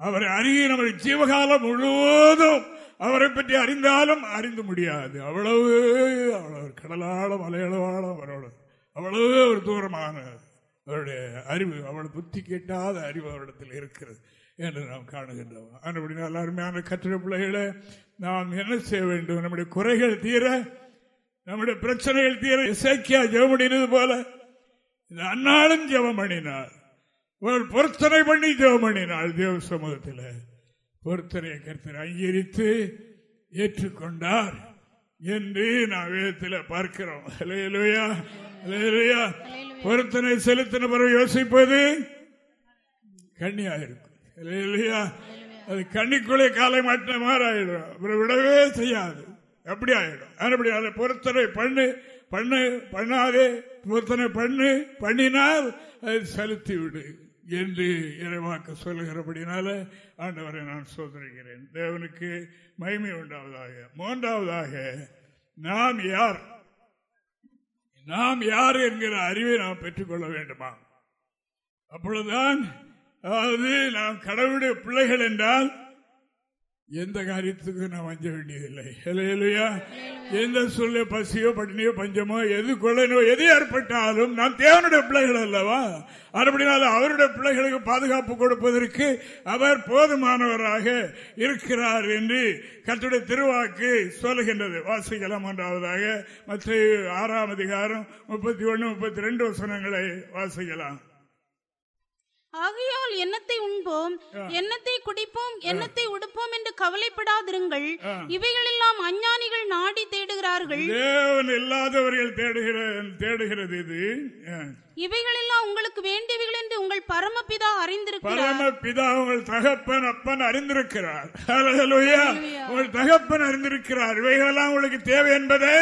அவரை அறிய நம்முடைய ஜீவகாலம் முழுவதும் அவரை பற்றி அறிந்தாலும் அறிந்து முடியாது. அவ்வளவு அவ்வளவு கடலாளம் மலையளவாளம் அவரோட. அவ்வளவு ஒரு தூரமான அவருடைய அறிவு அவள் புத்தி கேட்டாத அறிவு அவரிடத்தில் இருக்கிறது என்று நாம் காணுகின்றோம். அதுபடினால் அருமையான கட்டிட பிள்ளைகளை நாம் என்ன செய்ய வேண்டும்? நம்முடைய குறைகள் தீர நம்முடைய பிரச்சனைகள் தீர இசைக்கியா ஜெவமணினது போல அன்னாலும் ஜெவம் பண்ணினார் பொருத்தனை பண்ணி ஜெவம் பண்ணினாள் தேவ சமூகத்தில் பொருத்தனை கருத்தர் அங்கீகரித்து ஏற்றுக்கொண்டார் என்று நான் வேதத்தில் பார்க்கிறோம். பொருத்தனை செலுத்தின பிறகு யோசிப்பது கண்ணியா இருக்கும் அது கண்ணிக்குள்ளே காலை மாற்ற மாதிரி ஆயிடும் விடவே செய்யாது. அப்படி ஆயிடும் அப்படி அதை பொருத்தனை பண்ணு பண்ணு பண்ணாதே. ஒருத்தனை பண்ணு பண்ணினால் அதை செலுத்தி விடு என்று இறைவாக்கு சொல்லுகிறபடினால ஆண்டவரை நான் சோதனைகிறேன் தேவனுக்கு மகிமை உண்டாவதாக. மூன்றாவதாக நாம் யார்? நாம் யார் என்கிற அறிவை நாம் பெற்றுக்கொள்ள வேண்டுமா? அப்பொழுதுதான் அதாவது நாம் கடவுளுடைய பிள்ளைகள் என்றால் எந்த காரியத்துக்கும் நான் அஞ்ச வேண்டியதில்லை. இல்லையா எந்த சொல்ல பசியோ பட்டினியோ பஞ்சமோ எது கொள்ளனோ எது ஏற்பட்டாலும் நான் தேவனுடைய பிள்ளைகள் அல்லவா? அப்படினாலும் அவருடைய பிள்ளைகளுக்கு பாதுகாப்பு கொடுப்பதற்கு அவர் போதுமானவராக இருக்கிறார் என்று கத்துடைய திருவாக்கு சொல்லுகின்றது. வாசிக்கலாம் ஒன்றாவதாக மற்ற ஆறாம் அதிகாரம் முப்பத்தி ஒன்று முப்பத்தி ரெண்டு வசனங்களை வாசிக்கலாம்.
ஆகையால் எண்ணத்தை உண்போம் எண்ணத்தை குடிப்போம் எண்ணத்தை உடுப்போம் என்று கவலைப்படாதிருங்கள். இவைகளெல்லாம் அஞ்ஞானிகள் நாடி தேடுகிறார்கள்.
தேவன் இல்லாதவர்கள் தேடுகிற தேடுகிறது இது.
இவைகளெல்லாம் உங்களுக்கு வேண்டியவைகள் என்று உங்கள் பரமபிதா அறிந்திருக்கிறார்.
பரமபிதா உங்கள் தகப்பன் அப்பன் அறிந்திருக்கிறார். உங்கள் தகப்பன் அறிந்திருக்கிறார். இவைகளெல்லாம் உங்களுக்கு தேவை என்பதை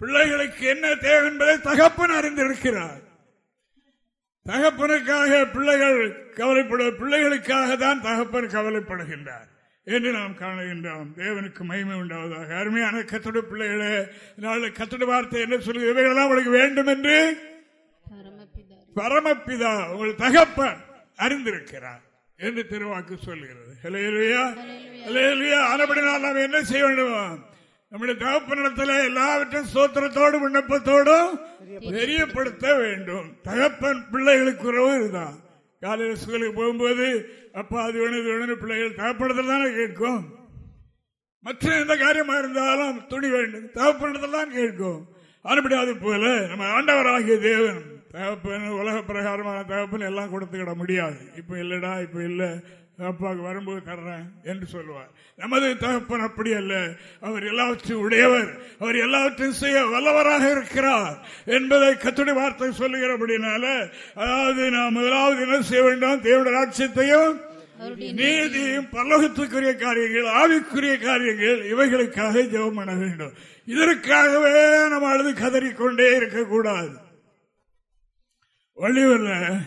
பிள்ளைகளுக்கு என்ன தேவை என்பதை தகப்பன் அறிந்திருக்கிறார். தகப்பனுக்காக பிள்ளைகள் கவலைப்பட பிள்ளைகளுக்காக தான் தகப்பன் கவலைப்படுகின்றார் என்று நாம் காணுகின்றோம். தேவனுக்கு மகிமை உண்டாவதாக. அருமையான கத்தட பிள்ளைகளே நாளை கத்தட வார்த்தை என்ன சொல்லுது? இவைகளெல்லாம் உங்களுக்கு வேண்டும் என்று? பரமபிதா உங்கள் தகப்பன் அறிந்திருக்கிறார் என்று திருவாக்கு சொல்லுகிறது நாம் என்ன செய்ய வேண்டும்? நம்முடைய தகப்பனிடத்தில் எல்லாவற்றையும் சோத்திரத்தோடு விண்ணப்பத்தோடும் தெரியப்படுத்த வேண்டும். தகப்பன் பிள்ளைகளுக்கு உறவு இதுதான் காலையில் ஸ்கூலுக்கு போகும்போது அப்பா அது வேணும் இது வேணும் பிள்ளைகள் தகப்படத்தில் தானே கேட்கும் மற்ற எந்த காரியமா இருந்தாலும் துணி வேண்டும் தகப்பனிடத்தில் தான் கேட்கும் அது போல நம்ம ஆண்டவராகிய தேவன் தகப்பன் உலக பிரகாரமான தகப்பன் எல்லாம் கொடுத்துக்கிட முடியாது இப்ப இல்லடா இப்ப இல்லை அப்பாவுக்கு வரும்போது தர்றேன் என்று சொல்லுவார். நமது தகப்பன் அப்படி அல்ல. அவர் எல்லாவற்றையும் உடையவர். அவர் எல்லாவற்றையும் செய்ய வல்லவராக இருக்கிறார் என்பதை கத்துடைய வார்த்தை சொல்லுகிறபடினால அதாவது நாம் முதலாவது என்ன செய்ய வேண்டும்? தேவடைய ராட்சியத்தையும் நீதியும் பல்லோகத்துக்குரிய காரியங்கள் ஆவிக்குரிய காரியங்கள் இவைகளுக்காக ஜெபம் பண்ண வேண்டும். இதற்காகவே நம்ம அழுது கதறிக்கொண்டே இருக்கக்கூடாது. வள்ளியூர்ல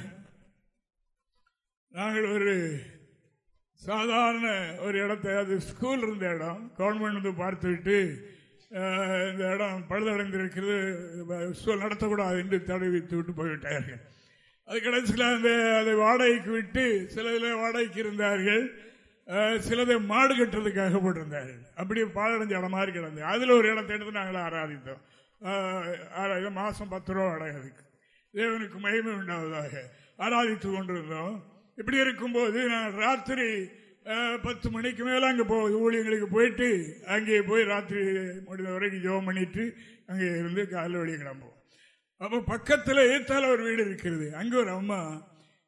நாங்கள் ஒரு சாதாரண ஒரு இடத்தை அது ஸ்கூல் இருந்த இடம். கவர்மெண்ட் வந்து பார்த்துவிட்டு இந்த இடம் பழுதடைந்திருக்கிறது ஸ்கூல் நடத்தக்கூடாது என்று தடை வைத்து விட்டு போய்விட்டார்கள். அது கடைசியில் அந்த அதை வாடகைக்கு விட்டு சிலதில் வாடகைக்கு இருந்தார்கள். சிலதை மாடு கட்டுறதுக்காக போட்டிருந்தார்கள். அப்படியே பாழடைஞ்ச இடம் மாதிரி கிடந்து அதில் ஒரு இடத்தை எடுத்து நாங்கள் ஆராதித்தோம். மாதம் பத்து ரூபா வாடகை அதுக்கு. தேவனுக்கு மகிமை உண்டாவதாக ஆராதித்து கொண்டிருந்தோம். இப்படி இருக்கும்போது நான் ராத்திரி பத்து மணிக்கு மேல அங்க போ ஊழியங்களுக்கு போயிட்டு அங்கே போய் ராத்திரி முடிந்த வரைக்கும் ஜோம் பண்ணிட்டு அங்கே இருந்து காலையில் வெளியே கிளம்புவோம். அப்போ பக்கத்தில் ஏத்தால ஒரு வீடு இருக்கிறது. அங்கே ஒரு அம்மா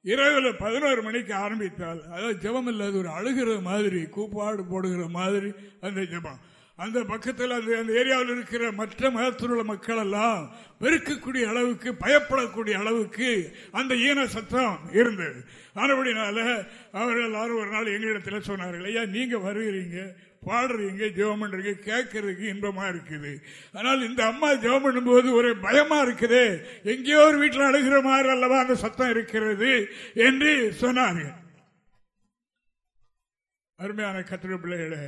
இரவுல பதினோரு மணிக்கு ஆரம்பித்தால் அதாவது ஜபம் இல்லாத ஒரு அழுகிற மாதிரி கூப்பாடு போடுகிற மாதிரி அந்த ஜபம். அந்த பக்கத்தில் அந்த அந்த ஏரியாவில் இருக்கிற மற்ற மதத்தில் உள்ள மக்கள் எல்லாம் வெறுக்கக்கூடிய அளவுக்கு பயப்படக்கூடிய அளவுக்கு அந்த ஈன சத்தம் இருந்தது. ஆனபடினால அவர்கள் எல்லாரும் ஒரு நாள் எங்களிடத்தில் சொன்னார்கள் ஐயா நீங்க வருகிறீங்க பாடுறீங்க ஜெபம் பண்றீங்க கேட்கறதுக்கு இன்பமா இருக்குது. ஆனால் இந்த அம்மா ஜெபம் பண்ணும்போது ஒரு பயமா இருக்குது எங்கேயோ ஒரு வீட்டில் அழுகிற மாதிரி அல்லவா அந்த சத்தம் இருக்கிறது? என்று சொன்னார்கள். அருமையான கத்திர பிள்ளைகளை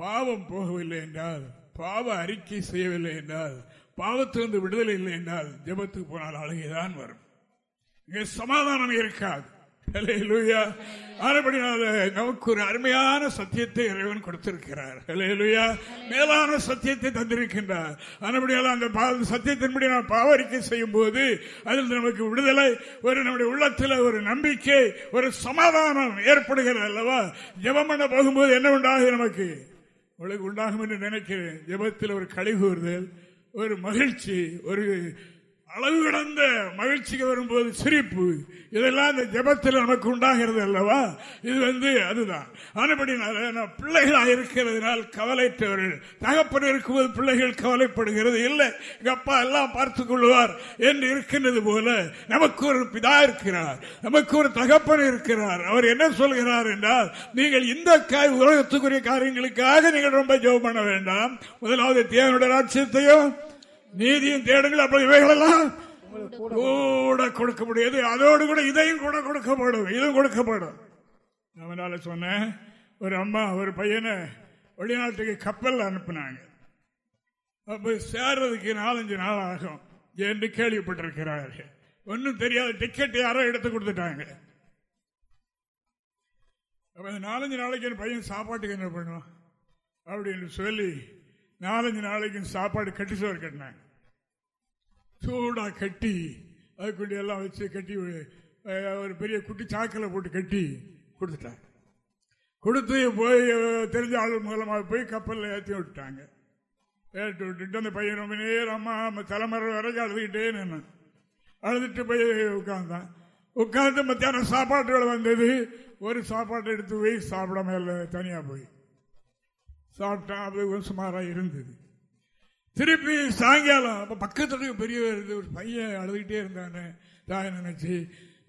பாவம் போகவில்லை என்றால் பாவ அறிக்கை செய்யவில்லை என்றால் பாவத்திலிருந்து விடுதலை இல்லை என்றால் ஜபத்துக்கு போனால் அழகைதான் வரும். இங்கே சமாதானம் இருக்காது. நமக்கு ஒரு அருமையான சத்தியத்தை இறைவன் கொடுத்திருக்கிறார். மேலான சத்தியத்தை தந்திருக்கின்றார். அதுபடியால் அந்த சத்தியத்தின்படி நாம் பாவரிக்கை செய்யும் போது அதில் நமக்கு விடுதலை ஒரு நம்முடைய உள்ளத்தில் ஒரு நம்பிக்கை ஒரு சமாதானம் ஏற்படுகிறது அல்லவா? ஜபம் பண்ண போகும்போது என்ன உண்டாகுது நமக்கு? உங்களுக்கு உண்டாகும் என்று நினைக்கிறேன். ஜபத்தில் ஒரு கழிவுறுதல் ஒரு மகிழ்ச்சி ஒரு அளவு கடந்த மகிழ்ச்சிக்கு வரும்போது சிரிப்பு. இதெல்லாம் இந்த ஜபத்தில் நமக்கு உண்டாகிறது அல்லவா? இது வந்து அதுதான். ஆனப்படினால பிள்ளைகளாக இருக்கிறதுனால் கவலைற்றவர்கள் தகப்பன் இருக்கும்போது பிள்ளைகள் கவலைப்படுகிறது. இல்லை எங்கள் அப்பா எல்லாம் பார்த்துக் கொள்வார் என்று இருக்கின்றது போல நமக்கு ஒரு பிதா இருக்கிறார். நமக்கு ஒரு தகப்பன் இருக்கிறார். அவர் என்ன சொல்கிறார் என்றால் நீங்கள் இந்த உலகத்துக்குரிய காரியங்களுக்காக நீங்கள் ரொம்ப ஜெபம் பண்ண வேண்டாம். முதலாவது தேவனுடைய ராட்சியத்தையும் நீதியும் தேடுங்கள் அப்படி இவைகளெல்லாம் கூட கொடுக்க முடியாது. அதோடு கூட இதையும் கூட கொடுக்கப்படும் இதுவும் கொடுக்கப்படும். அவனால சொன்ன ஒரு அம்மா ஒரு பையனை வெளிநாட்டுக்கு கப்பல் அனுப்புனாங்க. அப்ப சேர்றதுக்கு நாலஞ்சு நாள் ஆகும் என்று கேள்விப்பட்டிருக்கிறார்கள். ஒன்னும் தெரியாத டிக்கெட் யாரோ எடுத்து கொடுத்துட்டாங்க. அப்ப நாலஞ்சு நாளைக்கு என் பையன் சாப்பாட்டுக்கு என்ன பண்ணுவான்? அப்படின்னு சொல்லி நாலஞ்சு நாளைக்கு சாப்பாடு கட்டி சோறு கட்டினாங்க. சூடா கட்டி அதுக்குள்ளே எல்லாம் வச்சு கட்டி ஒரு பெரிய குட்டி சாக்கில் போட்டு கட்டி கொடுத்துட்டாங்க. கொடுத்து போய் தெரிஞ்ச ஆள் மூலமாக போய் கப்பலில் ஏற்றி விட்டுட்டாங்க. ஏற்றி விட்டுட்டு அந்த பையன் ரொம்ப நேரம் அம்மா தலைமுறை வரைக்கும் அழுதுகிட்டே நின்று அழுதுட்டு போய் உட்காந்தான் உட்காந்து மத்தியானம் சாப்பாட்டோட வந்தது. ஒரு சாப்பாட்டை எடுத்து போய் சாப்பிடாம தனியாக போய் சாப்பிட்டான் அது சுமாராக இருந்தது. திருப்பி சாயங்காலம் அப்போ பக்கத்துல பெரியவர் ஒரு பையன் அழுதுகிட்டே இருந்தானே தாய் நினைச்சு?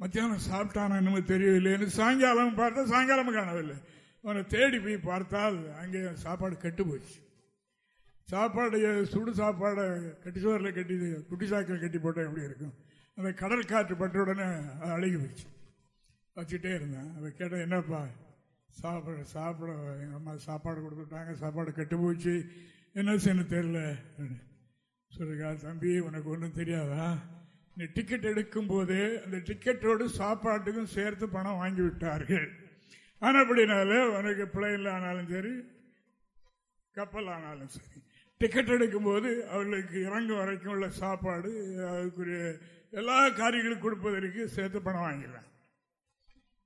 மத்தியானம் சாப்பிட்டானா என்னமோ தெரியவில்லை சாயங்காலம் பார்த்தா சாயங்காலம் காணவில்லை. அவனை தேடி போய் பார்த்தால் அங்கே சாப்பாடு கெட்டு போச்சு. சாப்பாடு சுடு சாப்பாடை கட்டி சோரில் கட்டி குட்டி சாக்கில் கட்டி போட்டால் எப்படி இருக்கும்? அந்த கடல் காற்று பட்ட உடனே அழுகி போச்சு. வச்சுட்டே இருந்தேன். அதை கேட்டால் என்னப்பா சாப்பிட சாப்பிட எங்கள் அம்மா சாப்பாடு கொடுத்துட்டாங்க சாப்பாடு கெட்டு போச்சு. என்ன செய்யணும் தெரியல. சொல்லுங்க தம்பி உனக்கு ஒன்றும் தெரியாதா? நீ டிக்கெட் எடுக்கும் போது அந்த டிக்கெட்டோடு சாப்பாட்டுக்கும் சேர்த்து பணம் வாங்கி விட்டார்கள். ஆனால் ஆனப்படினால உனக்கு பிளைனில் ஆனாலும் சரி கப்பல் ஆனாலும் சரி டிக்கெட் எடுக்கும் போது அவர்களுக்கு இறங்கும் வரைக்கும் உள்ள சாப்பாடு அதுக்குரிய எல்லா காரியங்களும் கொடுப்பதற்கு சேர்த்து பணம் வாங்கிடுறான்.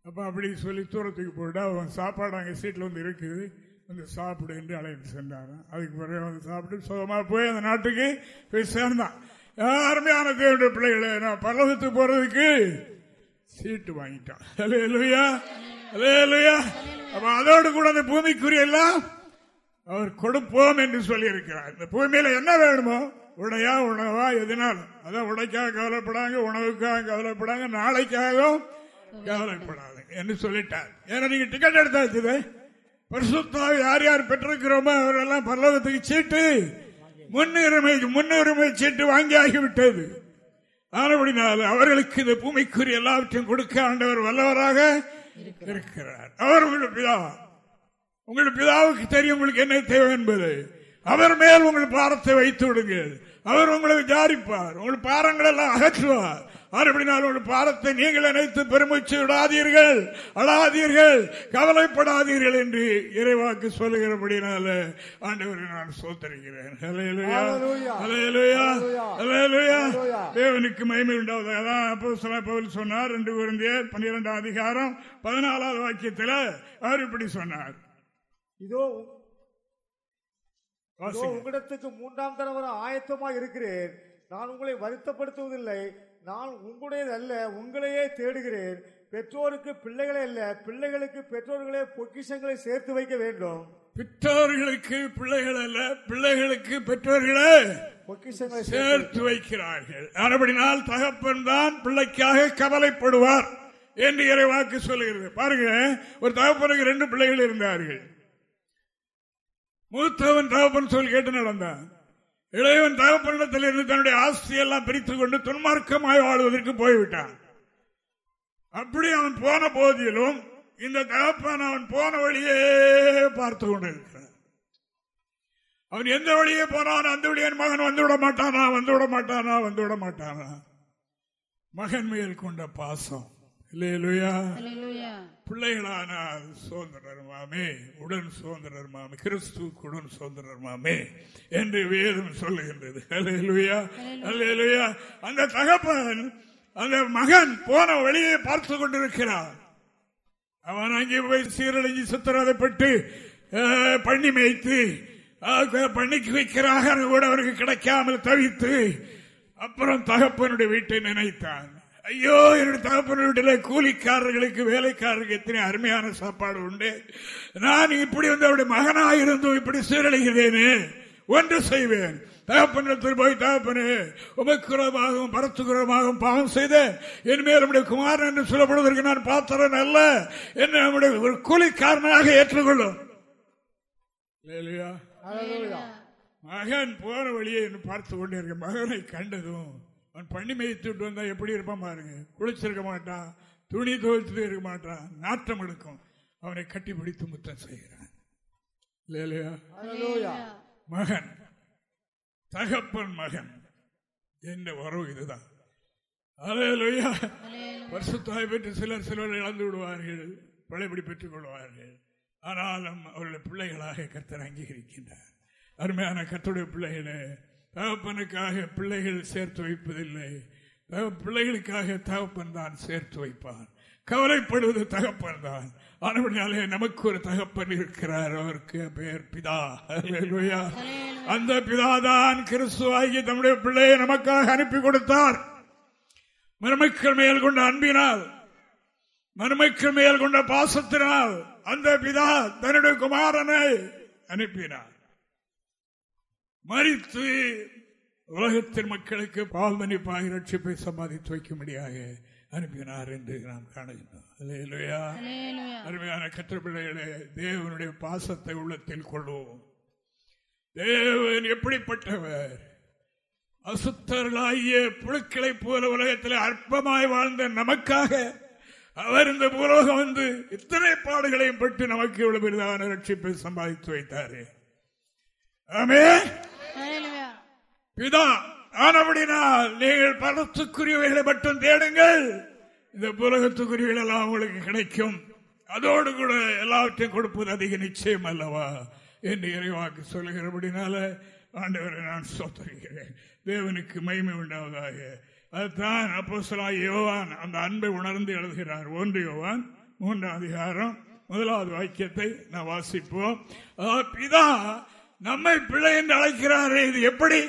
அப்போ அப்படி சொல்லி தூரத்துக்கு போயிட்டா அவன் சாப்பாடு அங்கே சீட்டில் வந்து இருக்குது. வந்து சாப்பிடு என்று அழைத்து சென்றாராம் அதுக்கு பிறகு வந்து சாப்பிட்டு சுகமாக போய் அந்த நாட்டுக்கு போய் சேர்ந்தான். அருமையான தேவனுடைய பிள்ளைகளை நான் பரலோகத்துக்கு போறதுக்கு சீட்டு வாங்கிட்டான். அப்ப அதோடு கூட அந்த பூமிக்குரிய எல்லாம் அவர் கொடுப்போம் என்று சொல்லியிருக்கிறார். இந்த பூமியில என்ன வேணுமோ உடையா உணவா எதுனாலும். அதான் உடைக்காக கவலைப்படாங்க உணவுக்காக கவலைப்படாங்க நாளைக்காகவும் கவலைப்படாது என்று சொல்லிட்டார். ஏன்னா நீங்க டிக்கெட் எடுத்தாச்சு பரிசுத்தாவை யார் யார் பெற்றிருக்கிறோமோ அவரெல்லாம் பல்லவத்துக்கு சீட்டு முன்னுரிமை முன்னுரிமை சீட்டு வாங்கி ஆகிவிட்டது. ஆனபடினால் அவர்களுக்கு இந்த பூமிக்குரிய எல்லாவற்றையும் கொடுக்க ஆண்டவர் வல்லவராக இருக்கிறார். அவர் உங்களுடைய பிதா. உங்களுடைய பிதாவுக்கு தெரியும் உங்களுக்கு என்ன தேவை என்பது. அவர் மேல் உங்கள் பாரத்தை வைத்து விடுங்கள். அவர் உங்களை விசாரிப்பார் உங்கள் பாரங்கள் எல்லாம் அகற்றுவார். மறுபடினால் ஒரு பாரத்தை நீங்கள் நினைத்து பெருமூச்சு விடாதீர்கள். அழாதீர்கள். கவலைப்படாதீர்கள் என்று இறைவாக்கு சொல்லுகிறபடினால ஆண்டவரை நான் சோத்தரிக்கிறேன். தேவனுக்கு மகிமை உண்டாவது அதான் அப்போ பவுல் சொன்னார். ரெண்டு குருந்தியர் பன்னிரெண்டாம் அதிகாரம் பதினாலாவது வாக்கியத்தில் அவர் இப்படி சொன்னார்.
இதோ. உங்களிடத்துக்கு மூன்றாம் தரம் வர ஆயத்தமா இருக்கிறேன். நான் உங்களை வருத்தப்படுத்துவதில்லை. நான் உங்களுடையது அல்ல உங்களையே தேடுகிறேன். பெற்றோருக்கு பிள்ளைகளே அல்ல பிள்ளைகளுக்கு பெற்றோர்களே பொக்கிஷங்களை சேர்த்து வைக்க வேண்டும்.
பெற்றோர்களுக்கு பிள்ளைகள் அல்ல பிள்ளைகளுக்கு பெற்றோர்களே
பொக்கிஷங்களை சேர்த்து
வைக்கிறார்கள். அப்படினால் தகப்பன் தான் பிள்ளைக்காக கவலைப்படுவார் என்று இறைவாக்கு சொல்லுகிறது. பாருங்க ஒரு தகப்பனுக்கு ரெண்டு பிள்ளைகள் இருந்தார்கள். மூத்தவன் தகப்பன் சொல் கேட்டு நடந்தான். இளையவன் தகப்பனிடத்தில் இருந்து தன்னுடைய ஆஸ்தியெல்லாம் பிரித்துக் கொண்டு துன்மார்க்கமாய் வாழ்வதற்கு போய்விட்டான். அப்படி அவன் போன போதிலும் இந்த தகப்பன் அவன் போன வழியே பார்த்து கொண்டிருக்கிறான். அவன் எந்த வழியே போனான் அந்த வழியே மகன் வந்து விட மாட்டானா? வந்து விட மாட்டானா? வந்து விட மாட்டானா? மகன் மேல் கொண்ட பாசம். இல்லையா
அல்லேலூயா
பிள்ளைகளானால் சுதந்திரமாமே உடன் சுதந்திரமாமே கிறிஸ்து உடன் சுதந்திரமாமே என்று வேதம் சொல்லுகின்றது. அல்லேலூயா அல்லேலூயா அந்த தகப்பன் அந்த மகன் போன வழியை பார்த்து கொண்டிருக்கிறான். அவன் அங்கே போய் சீரழிஞ்சு சித்திரதைப்பட்டு பண்ணி மேய்த்து பண்ணிக்கு வைக்கிறாக கூட அவருக்கு கிடைக்காமல் தவித்து அப்புறம் தகப்பனுடைய வீட்டை நினைத்தான். ஐயோ என்னுடைய தகப்பனுடைய வீட்டில் கூலிக்காரர்களுக்கு வேலைக்காரர்களுக்கு எத்தனை அருமையான சாப்பாடு உண்டு. நான் இப்படி வந்து அவருடைய மகனாக இருந்தும் இப்படி சீரழிகிறேனே ஒன்று செய்வேன். தகப்பனிடத்தில் போய் தகப்பனே உமக்குறமாகவும் பரத்துக்குறமாகவும் பாவம் செய்த என் மேல் நம்முடைய குமாரன் என்று சொல்லப்படுவதற்கு நான் பாத்திரன் அல்ல என்று நம்முடைய ஒரு கூலிக்காரனாக ஏற்றுக்கொள்ளும். மகன் போற வழியை என்று பார்த்து கொண்டே இருக்க மகனை கண்டதும் அவன் பண்ணி மேய்த்து விட்டு வந்தா எப்படி இருப்பான் பாருங்க? குளிச்சிருக்க மாட்டான் துணி துவைத்து இருக்க மாட்டான் நாட்டம் எடுக்கும். அவனை கட்டி பிடித்து முத்தம் செய்கிறான். இல்லையா. மகன். தகப்பன் மகன். என்ற உறவு இதுதான். அலையலுயா வருஷத்தாய் பெற்று சிலர் சிலர் இழந்து விடுவார்கள் பழையபடி பெற்றுக் கொள்வார்கள். ஆனாலும் அவருடைய பிள்ளைகளாக கர்த்தர் அங்கீகரிக்கின்றார். அருமையான கர்த்தருடைய பிள்ளைகளே தகப்பனுக்காக பிள்ளைகள் சேர்த்து வைப்பதில்லை. பிள்ளைகளுக்காக தகப்பன் தான் சேர்த்து வைப்பான் கவலைப்படுவது தகப்பன் தான். ஆனபடினாலே நமக்கு ஒரு தகப்பன் இருக்கிறார். அவருக்கு பெயர் பிதா. அந்த அந்த பிதாதான் கிறிஸ்துவாகி தம்முடைய பிள்ளையை நமக்காக அனுப்பி கொடுத்தார். மருமக்கள் மேல் கொண்ட அன்பினால் மருமக்கள் மேல் கொண்ட பாசத்தினால் அந்த பிதா தன்னுடைய குமாரனை அனுப்பினார். மறித்து உலகத்தின் மக்களுக்கு பால் மன்னிப்பாக ரட்சிப்பை சம்பாதித்து வைக்கும்படியாக அனுப்பினார் என்று நாம் காணுகின்றோம். அருமையான கற்றப்பிள்ளைகளே தேவனுடைய பாசத்தை உள்ளத்தில் கொள்வோம். தேவன் எப்படிப்பட்டவர்? அசுத்தர்களாகிய புழுக்களை போல உலகத்தில் அற்பமாய் வாழ்ந்த நமக்காக அவர் இந்த பூலோகம் வந்து இத்தனை பாடுகளையும் பட்டு நமக்கு இவ்வளவு பெரிதான ரட்சிப்பை சம்பாதித்து வைத்தாரே. ஆமே பிதா ஆனபடினால் நீங்கள் பணத்துக்குரியவைகளை மட்டும் தேடுங்கள். இந்த புலகத்துக்குரியவைகள் எல்லாம் உங்களுக்கு கிடைக்கும். அதோடு கூட எல்லாவற்றையும் கொடுப்பது அதிக நிச்சயம் அல்லவா? என்று இறைவாக்கு சொல்லுகிறபடினால ஆண்டவரை நான் சோத்தரிக்கிறேன் தேவனுக்கு மகிமை உண்டாவதாக. அதுதான் அப்போ யோவான் அந்த அன்பை உணர்ந்து எழுதுகிறார். ஒன்று யோவான் மூன்றாம் அதிகாரம் முதலாவது வாக்கியத்தை நான் வாசிப்போம். பிதா நம்மை பிள்ளை என்று அழைக்கிறாரே இது எப்படி?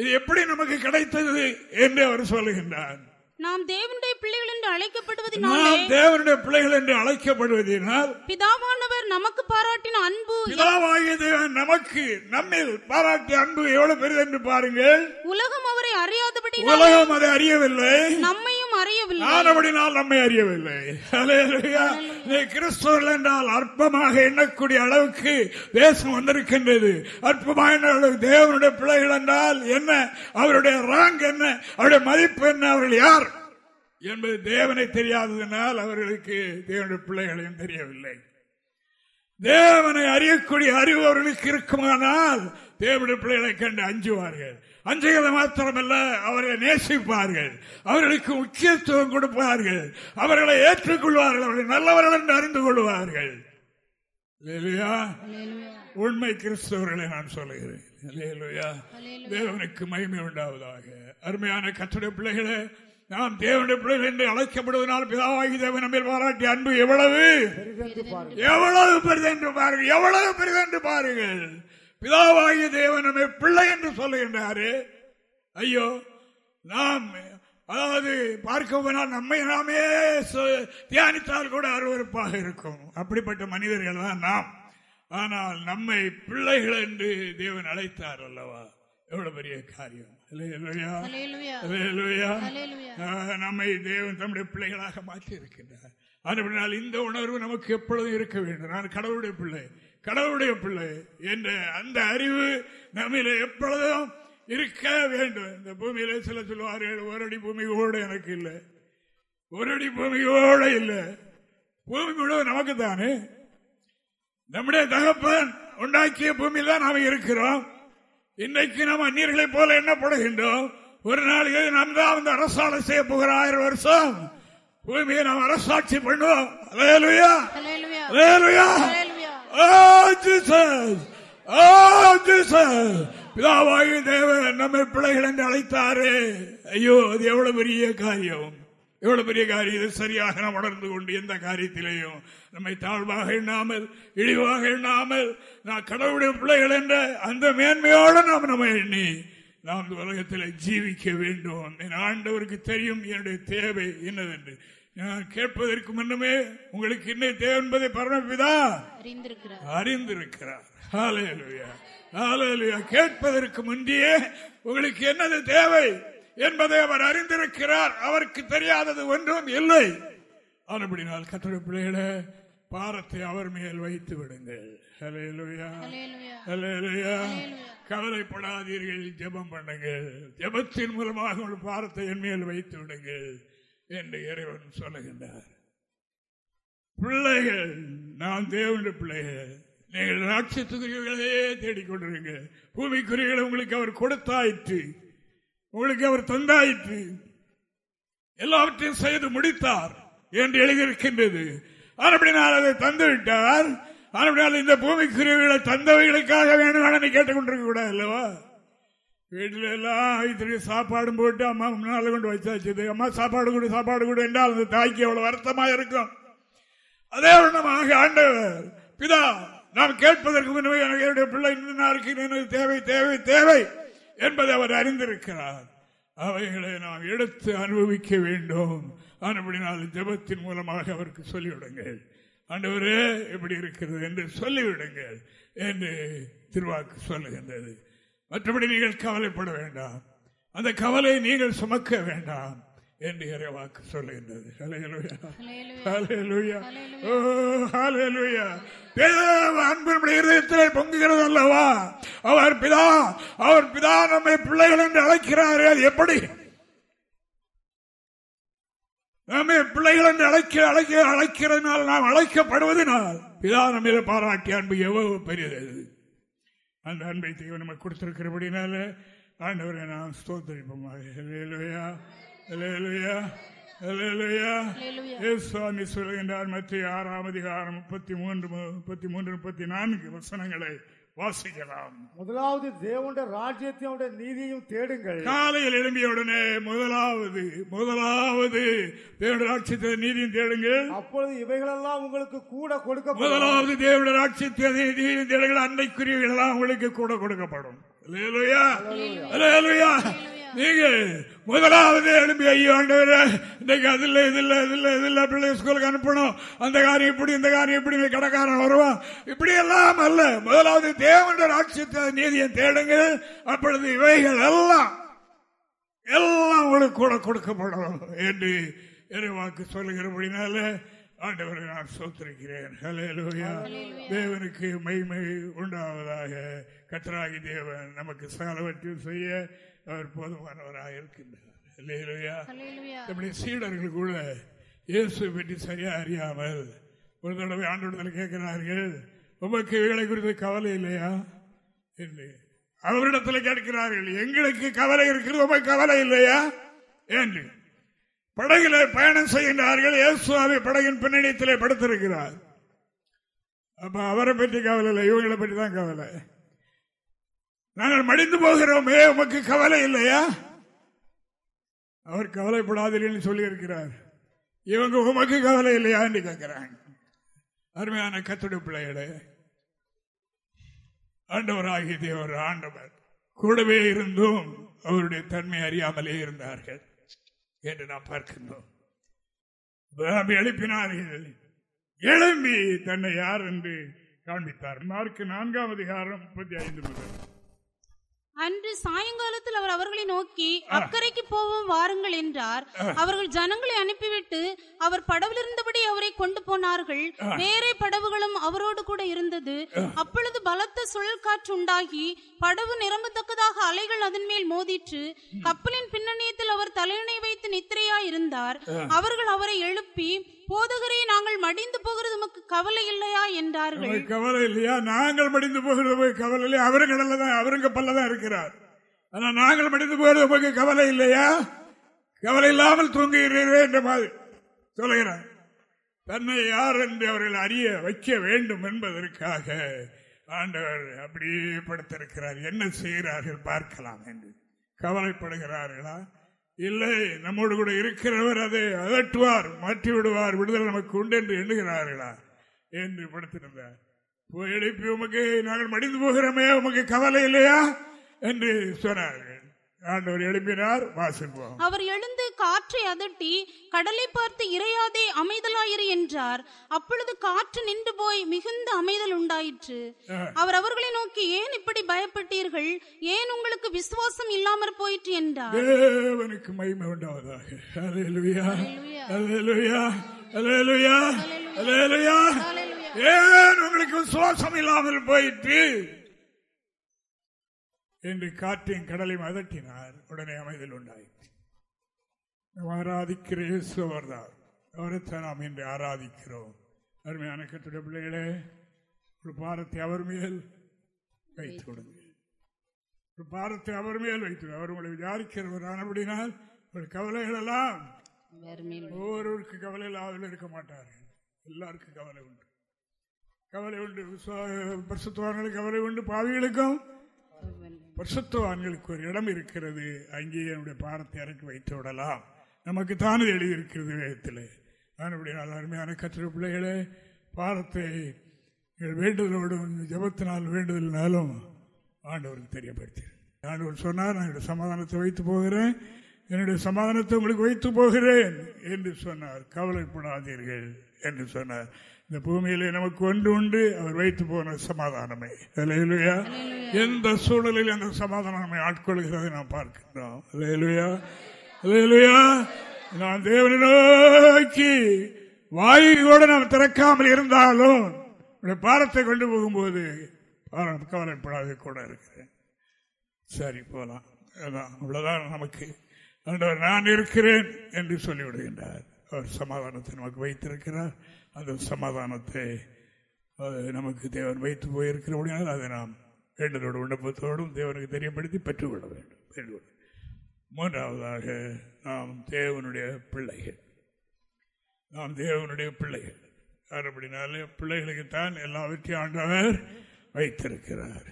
இது எப்படி நமக்கு கிடைத்தது என்று அவர் சொல்லுகின்றார்.
நாம் தேவனுடைய பிள்ளைகள் என்று அழைக்கப்படுவதனாலே
நாம் தேவனுடைய பிள்ளைகள் என்று அழைக்கப்படுவதனால்
பிதாவானவர் நமக்கு பாராட்டின அன்பு
பிதாவாகிய தேவன் நமக்கு நம்மில் பாராட்டிய அன்பு எவ்வளவு பெரிது என்று பாருங்கள்.
உலகம் அவரை அறியாதபடி
உலகம் அதை அறியவில்லை.
நம்மையும் அறியவில்லை.
ஆனபடினால் நம்மை அறியவில்லை. நீ கிறிஸ்தவர்கள் என்றால் அற்பமாக எண்ணக்கூடிய அளவுக்கு தேசம் வந்திருக்கின்றது. அற்பமாக தேவனுடைய பிள்ளைகள் என்றால் என்ன? அவருடைய ராங் என்ன? அவருடைய மதிப்பு என்ன? அவர்கள் யார்? என்பது தேவனை தெரியாததனால் அவர்களுக்கு தேவனுடைய பிள்ளைகளையும் தெரியவில்லை. தேவனை அறியக்கூடிய அறிவு அவர்களுக்கு இருக்குமானால் தேவனுடைய பிள்ளைகளை கண்டு அஞ்சுவார்கள். அஞ்சுகிறது மாத்திரமல்ல அவர்களை நேசிப்பார்கள். அவர்களுக்கு முக்கியத்துவம் கொடுப்பார்கள். அவர்களை ஏற்றுக்கொள்வார்கள். அவர்கள் நல்லவர்கள் என்று அறிந்து கொள்வார்கள்? உண்மை கிறிஸ்தவர்களை நான் சொல்லுகிறேன். தேவனுக்கு மகிமை உண்டாவதாக. அருமையான கத்துடைய பிள்ளைகளே நாம் தேவனுடைய பிள்ளைகள் என்று அழைக்கப்படுவதனால் பிதாவாகி தேவன் நம்ம பாராட்டி அன்பு எவ்வளவு? எவ்வளவு பெரிதென்று பாருங்கள். எவ்வளவு பெரிதென்று பாருங்கள். பிதாவாகிய தேவன் நம்மை பிள்ளை என்று சொல்லுகின்றாரு. ஐயோ நாம் அதாவது பார்க்க போனால் நம்மை நாமே தியானித்தால் கூட அருவறுப்பாக இருக்கும். அப்படிப்பட்ட மனிதர்கள் தான் நாம். ஆனால் நம்மை பிள்ளைகள் என்று தேவன் அழைத்தார் அல்லவா? எவ்வளவு பெரிய காரியம். நம்மை தேவன் தம்முடைய பிள்ளைகளாக மாற்றி இருக்கின்றார் அதுபடினால் இந்த உணர்வு நமக்கு எப்பொழுதும் இருக்க வேண்டும். நான் கடவுளுடைய பிள்ளை. கடவுளுடைய பிள்ளை என்ற அந்த அறிவு நம்மில எப்பொழுதும் இருக்க வேண்டும். இந்த பூமியில சில சொல்லுவார்கள் ஒரு அடி பூமி கூட எனக்கு இல்லை. ஒரு அடி பூமி கூட இல்லை. பூமி கூட நமக்கு தானே நம்முடைய தகப்பன் உண்டாக்கிய பூமியில் தான் நாம் இருக்கிறோம். இன்னைக்கு நாம் அந்நியர்களை போல எண்ணப்படுகின்றோம். ஒரு நாளைக்கு நாம் தான் வந்து அரசாணை செய்ய போகிற ஆயிரம் வருஷம். பூமியை நாம் அரசாட்சி பண்ணுவோம். பிதாவாயு தேவன் நம்மை பிள்ளைகள் என்று அழைத்தாரு. ஐயோ அது எவ்வளவு பெரிய காரியம். எவ்வளவு பெரிய காரியம். சரியாக நாம் உணர்ந்து கொண்டு எந்த காரியத்திலேயும் நம்மை தாழ்வாக எண்ணாமல் இழிவாக எண்ணாமல் நான் கடவுளுடைய பிள்ளைகள் என்ற அந்த மேன்மையோடு நாம் நம்ம எண்ணி நாம் இந்த உலகத்தில் ஜீவிக்க வேண்டும். என் ஆண்டவருக்கு தெரியும் என்னுடைய தேவை என்னதென்று நான் கேட்பதற்கு முன்னமே உங்களுக்கு என்ன தேவை என்பதை பரமபிதா அறிந்திருக்கிறார். கேட்பதற்கு முந்தையே உங்களுக்கு என்னது தேவை என்பதை அவர் அறிந்திருக்கிறார். அவருக்கு தெரியாதது ஒன்றும் இல்லை. அப்படினால் கத்திர பிள்ளைகளை பாரத்தை அவர் மேல் வைத்து விடுங்கள். கவலைப்படாதீர்கள். ஜெபம் பண்ணுங்கள். ஜெபத்தின் மூலமாக ஒரு பாரத்தை என் மேல் வைத்து விடுங்கள். என்று இறைவன் சொல்லுகின்றார். பிள்ளைகள் நான் தேவனுடைய பிள்ளைகள் நீங்கள் ராட்சத்துக்குரியவர்களையே தேடிக்கொண்டிருங்க பூமிக்குரியவர்களை உங்களுக்கு அவர் கொடுத்தாயிற்று. உங்களுக்கு அவர் தந்தாயிற்று. எல்லாவற்றையும் செய்து முடித்தார் என்று எழுதியிருக்கின்றது. நான் அதை தந்துவிட்டார் ஆனால் இந்த பூமிக்குரியவர்களை தந்தவைகளுக்காக வேண்டும் கேட்டுக் கொண்டிருக்க கூடாது அல்லவா? வீட்டில் எல்லாம் இத்தனை சாப்பாடும் போட்டு அம்மா முன்னால கொண்டு வச்சாச்சு அம்மா சாப்பாடு கொடு சாப்பாடு கொடு. என்றால் அந்த தாய்க்கு எவ்வளவு வருத்தமா இருக்கும். அதே வண்ணமாக ஆண்டவர் பிதா நாம் கேட்பதற்கு முன்னே என்னுடைய பிள்ளை நாளுக்கு எனக்கு தேவை தேவை தேவை என்பதை அவர் அறிந்திருக்கிறார். அவைகளை நாம் எடுத்து அனுபவிக்க வேண்டும். அப்படினால் ஜபத்தின் மூலமாக அவருக்கு சொல்லிவிடுங்கள். ஆண்டவரே எப்படி இருக்கிறது என்று சொல்லிவிடுங்கள் என்று திருவாக்கு சொல்லுகின்றது. மற்றபடி நீங்கள் கவலைப்பட வேண்டாம். அந்த கவலை நீங்கள் சுமக்க வேண்டாம் என்று இறைவாக்கு சொல்லுகின்றது. இதயத்தில் பொங்குகிறது அல்லவா? அவர் பிதா அவர் பிதா நம்மை பிள்ளைகள் என்று அழைக்கிறார்கள் எப்படி? நம்மை பிள்ளைகள் என்று அழைக்க அழைக்க அழைக்கிறதுனால் நாம் அழைக்கப்படுவதனால் பிதா நம்ம பாராட்டிய அன்பு எவ்வளவு பெரியது. அந்த அன்பை தேவன் நமக்கு கொடுத்திருக்கிறபடினால ஆண்டவரை நாம் ஸ்தோத்தரிப்போமாக சுவாமி சொல்கின்றார் மத்திய ஆறாம் அதிகாரம் முப்பத்தி மூன்று முப்பத்தி மூன்று முப்பத்தி நான்கு வசனங்களை. வாசிக்கலாம்.
முதலாவது தேவனுடைய ராஜ்யத்தையும் நீதியையும் தேடுங்கள்.
காலையில் எழும்பிய உடனே முதலாவது முதலாவது தேவனுடைய ராட்சியத்தை நீதியும் தேடுங்கள்.
அப்பொழுது இவைகளெல்லாம் உங்களுக்கு கூட கொடுக்க
முதலாவது தேவனுடைய ராட்சியத்தை நீதியும் தேடுங்கள். அன்னைக்குரியவைகள் எல்லாம் உங்களுக்கு கூட கொடுக்கப்படும். நீங்க முதலாவது எழுப்பி ஐயோ ஆண்டவர் இன்னைக்கு அது இல்லை இது இல்லை இது இல்லை இது இல்லை பிள்ளை ஸ்கூலுக்கு அனுப்பணும். அந்த காரியம் இப்படி இந்த காரியம் இப்படி கடைக்காரன் வருவான். இப்படி எல்லாம் அல்ல. முதலாவது தேவண்ட ராட்சியத்தை நீதியை தேடுங்கள் அப்பொழுது இவைகள் எல்லாம் எல்லாம் உங்களுக்கு கூட கொடுக்கப்படும் என்று இறைவாக்கு சொல்லுகிறபடினால ஆண்டவரை நான் சோத்திருக்கிறேன். தேவனுக்கு மைமை உண்டாவதாக கத்தராகி தேவன் நமக்கு சகலவற்றையும் செய்ய அவர் போதுமானவராக இருக்கின்றார். நம்முடைய சீடர்கள் கூட இயேசு பற்றி சரியா அறியாமல் ஒரு தடவை ஆண்டோடத்தில் கேட்கிறார்கள் உமக்கு இவைகளை குறித்து கவலை இல்லையா? என்று. அவரிடத்தில் கேட்கிறார்கள் எங்களுக்கு கவலை இருக்கிறது உமக்கு கவலை இல்லையா? என்று. படகில பயணம் செய்கின்றார்கள் இயேசுவாவை படகின் பின்னணியத்திலே படுத்திருக்கிறார். அப்ப அவரை பற்றி கவலை இல்லை இவங்களை பற்றி தான் கவலை. நாங்கள் மடிந்து போகிறோமே. உமக்கு கவலை இல்லையா? அவர் கவலைப்படாதீர்கள் சொல்லியிருக்கிறார். இவங்க உமக்கு கவலை இல்லையா என்று கேட்கிறாங்க. அருமையான கத்துடைய பிள்ளைகளே ஆண்டவராகிய தேவர் ஆண்டவர் கூடவே இருந்தும் அவருடைய தன்மை அறியாமலே இருந்தார்கள் என்று நாம் பார்க்கின்றோம். எழுப்பினார்கள். எழும்பி தன்னை யார் என்று காண்பித்தார். மார்க் நான்காம் அதிகாரம் முப்பத்தி ஐந்து முதல்.
அன்று சாயங்காலத்தில் அவர் அவர்களை நோக்கி அக்கறைக்கு போவோம் வாருங்கள் என்றார். அவர்கள் ஜனங்களை அனுப்பிவிட்டு அவர் படவில் இருந்தபடி அவரை கொண்டு போனார்கள். வேறே படவுகளும் அவரோடு கூட இருந்தது. அப்பொழுது பலத்த சுழல் காற்று உண்டாகி படவு நிரம்பத்தக்கதாக அலைகள் அதன் மேல் மோதிற்று. கப்பலின் பின்னணியத்தில் அவர் தலையணை வைத்து நித்திரையா இருந்தார். அவர்கள் அவரை எழுப்பி போதகரே நாங்கள் மடிந்து போகிறது உமக்கு கவலை இல்லையா என்றார்கள்.
கவலை இல்லையா? நாங்கள் மடிந்து போகிறது கவலை இல்லையா? அவருங்கடல தான் அவருங்க பல்ல தான் இருக்கிறார். ஆனா நாங்கள் மடிந்து போகிறது உங்களுக்கு கவலை இல்லையா? கவலை இல்லாமல் தூங்குகிறீர்கள் என்ற மாதிரி சொல்லுகிறார். தன்னை யார் என்று அவர்கள் அறிய வைக்க வேண்டும் என்பதற்காக ஆண்டவர் அப்படியே படுத்திருக்கிறார். என்ன செய்கிறார்கள் பார்க்கலாம் என்று. கவலைப்படுகிறார்களா? இல்லை நம்மோடு கூட இருக்கிறவர் அதை அதட்டுவார் மாற்றி விடுவார் விடுதலை நமக்கு உண்டு என்று எண்ணுகிறார்களா? என்று படுத்திருந்தார். போய் எழுப்பி உமக்கு நாங்கள் மடிந்து போகிறோமே உமக்கு கவலை இல்லையா? என்று சொன்னார்கள். ஆண்டவர் எழுப்பினார் வாசிப்போம்
அவர் எழுந்து காற்றை அதட்டி கடலை பார்த்து இறையாதே அமைதலாயிரு என்றார். அப்பொழுது காற்று நின்று போய் மிகுந்த அமைதல் உண்டாயிற்று. அவர் அவர்களை நோக்கி ஏன் இப்படி பயப்பட்டீர்கள்? ஏன் உங்களுக்கு விசுவாசம் இல்லாமற் போயிற்று? என்றார்.
தேவனுக்கு மகிமை உண்டாவதாக. அல்லேலூயா அல்லேலூயா அல்லேலூயா அல்லேலூயா ஏன் உங்களுக்கு விசுவாசம் இல்லாமல் போயிற்று? என்று காற்றின் கடலையும் அதட்டினார். உடனே அமைதல் உண்டாயிற்று. நாம் ஆராதிக்கிற இயேசு அவர்தான். அவரைத்தான் நாம் இன்று ஆராதிக்கிறோம். அருமையான கத்துடைய பிள்ளைகளே ஒரு பாரத்தை அவர் மேல் வைத்து விடுங்கள் ஒரு பாரத்தை அவர் மேல் வைத்து அவர் உங்களை விசாரிக்கிறவர் ஆனபடினால் ஒரு கவலைகள் எல்லாம் ஒவ்வொருவருக்கு கவலை இல்லாமல் இருக்க மாட்டார்கள். எல்லாருக்கும் கவலை உண்டு. கவலை உண்டு. பரிசுத்தவான்களுக்கு கவலை உண்டு. பாவிகளுக்கும் பரிசுத்தவான்களுக்கு ஒரு இடம் இருக்கிறது. அங்கே என்னுடைய பாரத்தை இறக்கி வைத்து விடலாம். நமக்கு தானே எழுதியிருக்கிறது வேதத்தில். அதனுடைய அருமையான கத்திர பிள்ளைகளே பாரத்தை வேண்டுதலோடும் ஜபத்தினால் வேண்டுதல்னாலும் ஆண்டவருக்கு தெரியப்படுத்தி ஆண்டவர் சொன்னார் நான் என்னுடைய சமாதானத்தை வைத்து போகிறேன். என்னுடைய சமாதானத்தை உங்களுக்கு வைத்து போகிறேன் என்று சொன்னார். கவலைப்படாதீர்கள் என்று சொன்னார். இந்த பூமியிலே நமக்கு ஒன்று உண்டு. அவர் வைத்து போன சமாதானமே. அல்லேலூயா. எந்த சூழலில் அந்த சமாதானம் ஆட்கொள்கிறதை நாம் பார்க்கின்றோம். அல்லேலூயா. அல்லேலூயா. நான் தேவனை நோக்கி வாயை கூட நாம் திறக்காமல் இருந்தாலும் பாரத்தை கொண்டு போகும்போது கவலைப்படாத கூட இருக்கிறேன். சரி போலாம். அவ்வளவுதான் நமக்கு. நான் இருக்கிறேன் என்று சொல்லிவிடுகின்றார். அவர் சமாதானத்தை நமக்கு வைத்திருக்கிறார். அந்த சமாதானத்தை நமக்கு தேவன் வைத்து போயிருக்கிறபடியால் அதை நாம் வேண்டதோடு விண்ணப்பத்தோடும் தேவனுக்கு தெரியப்படுத்தி பெற்றுக்கொள்ள வேண்டும். பெற்றுக்கொள்ள மூன்றாவதாக நாம் தேவனுடைய பிள்ளைகள். நாம் தேவனுடைய பிள்ளைகள். அப்படினாலே பிள்ளைகளுக்குத்தான் எல்லாவற்றையும் ஆண்டவர் வைத்திருக்கிறார்.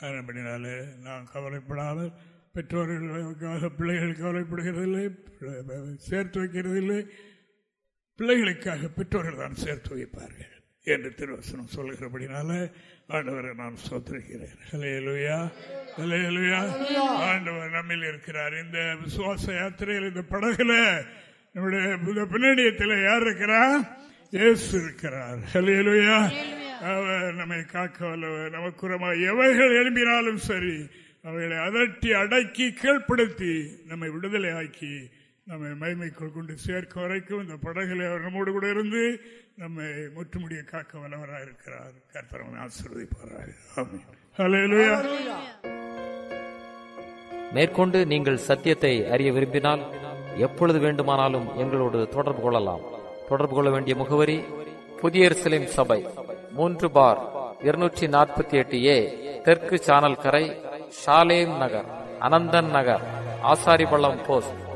அப்படினாலே நாம் கவலைப்படாமல் பெற்றோர்களுக்காக பிள்ளைகள் கவலைப்படுகிறதில்லை சேர்த்து வைக்கிறதில்லை பிள்ளைகளுக்காக பெற்றோர்கள் தான் சேர்த்து வைப்பார்கள் என்று திருவசனம் சொல்கிறபடினால ஆண்டவரை நான் சோத்திருக்கிறேன். ஹலேலுயா ஹலேலுயா ஆண்டவர் நம்மில் இருக்கிறார். இந்த விசுவாச யாத்திரையில் இந்த படகுல நம்முடைய பின்னணியத்தில் யார் இருக்கிறா? இயேசு இருக்கிறார். ஹலேலுயா அவர் நம்மை காக்க வல்லவர். நமக்குறமா எவைகள் எழும்பினாலும் சரி அவைகளை அதட்டி அடக்கி கீழ்ப்படுத்தி நம்மை விடுதலை ஆக்கி நம்மை மைமைக்குள் கொண்டு சேர்க்க வரைக்கும் இந்த படகுல அவர் நம்மோடு கூட இருந்து நம்மை முற்றுமுடிய காக்க வல்லவராக இருக்கிறார். கர்த்தரவன் ஆசீர்வதிப்பாராக.
மேற்கொண்டு நீங்கள் சத்தியத்தை அறிய விரும்பினால் எப்பொழுது வேண்டுமானாலும் எங்களோடு தொடர்பு கொள்ளலாம். தொடர்பு கொள்ள வேண்டிய முகவரி புதிய சபை மூன்று பார் இருநூற்றி நாற்பத்தி எட்டு ஏ தெற்கு சானல் கரை ஷாலேம் நகர் அனந்தன் நகர் ஆசாரிபள்ளம் போஸ்ட்.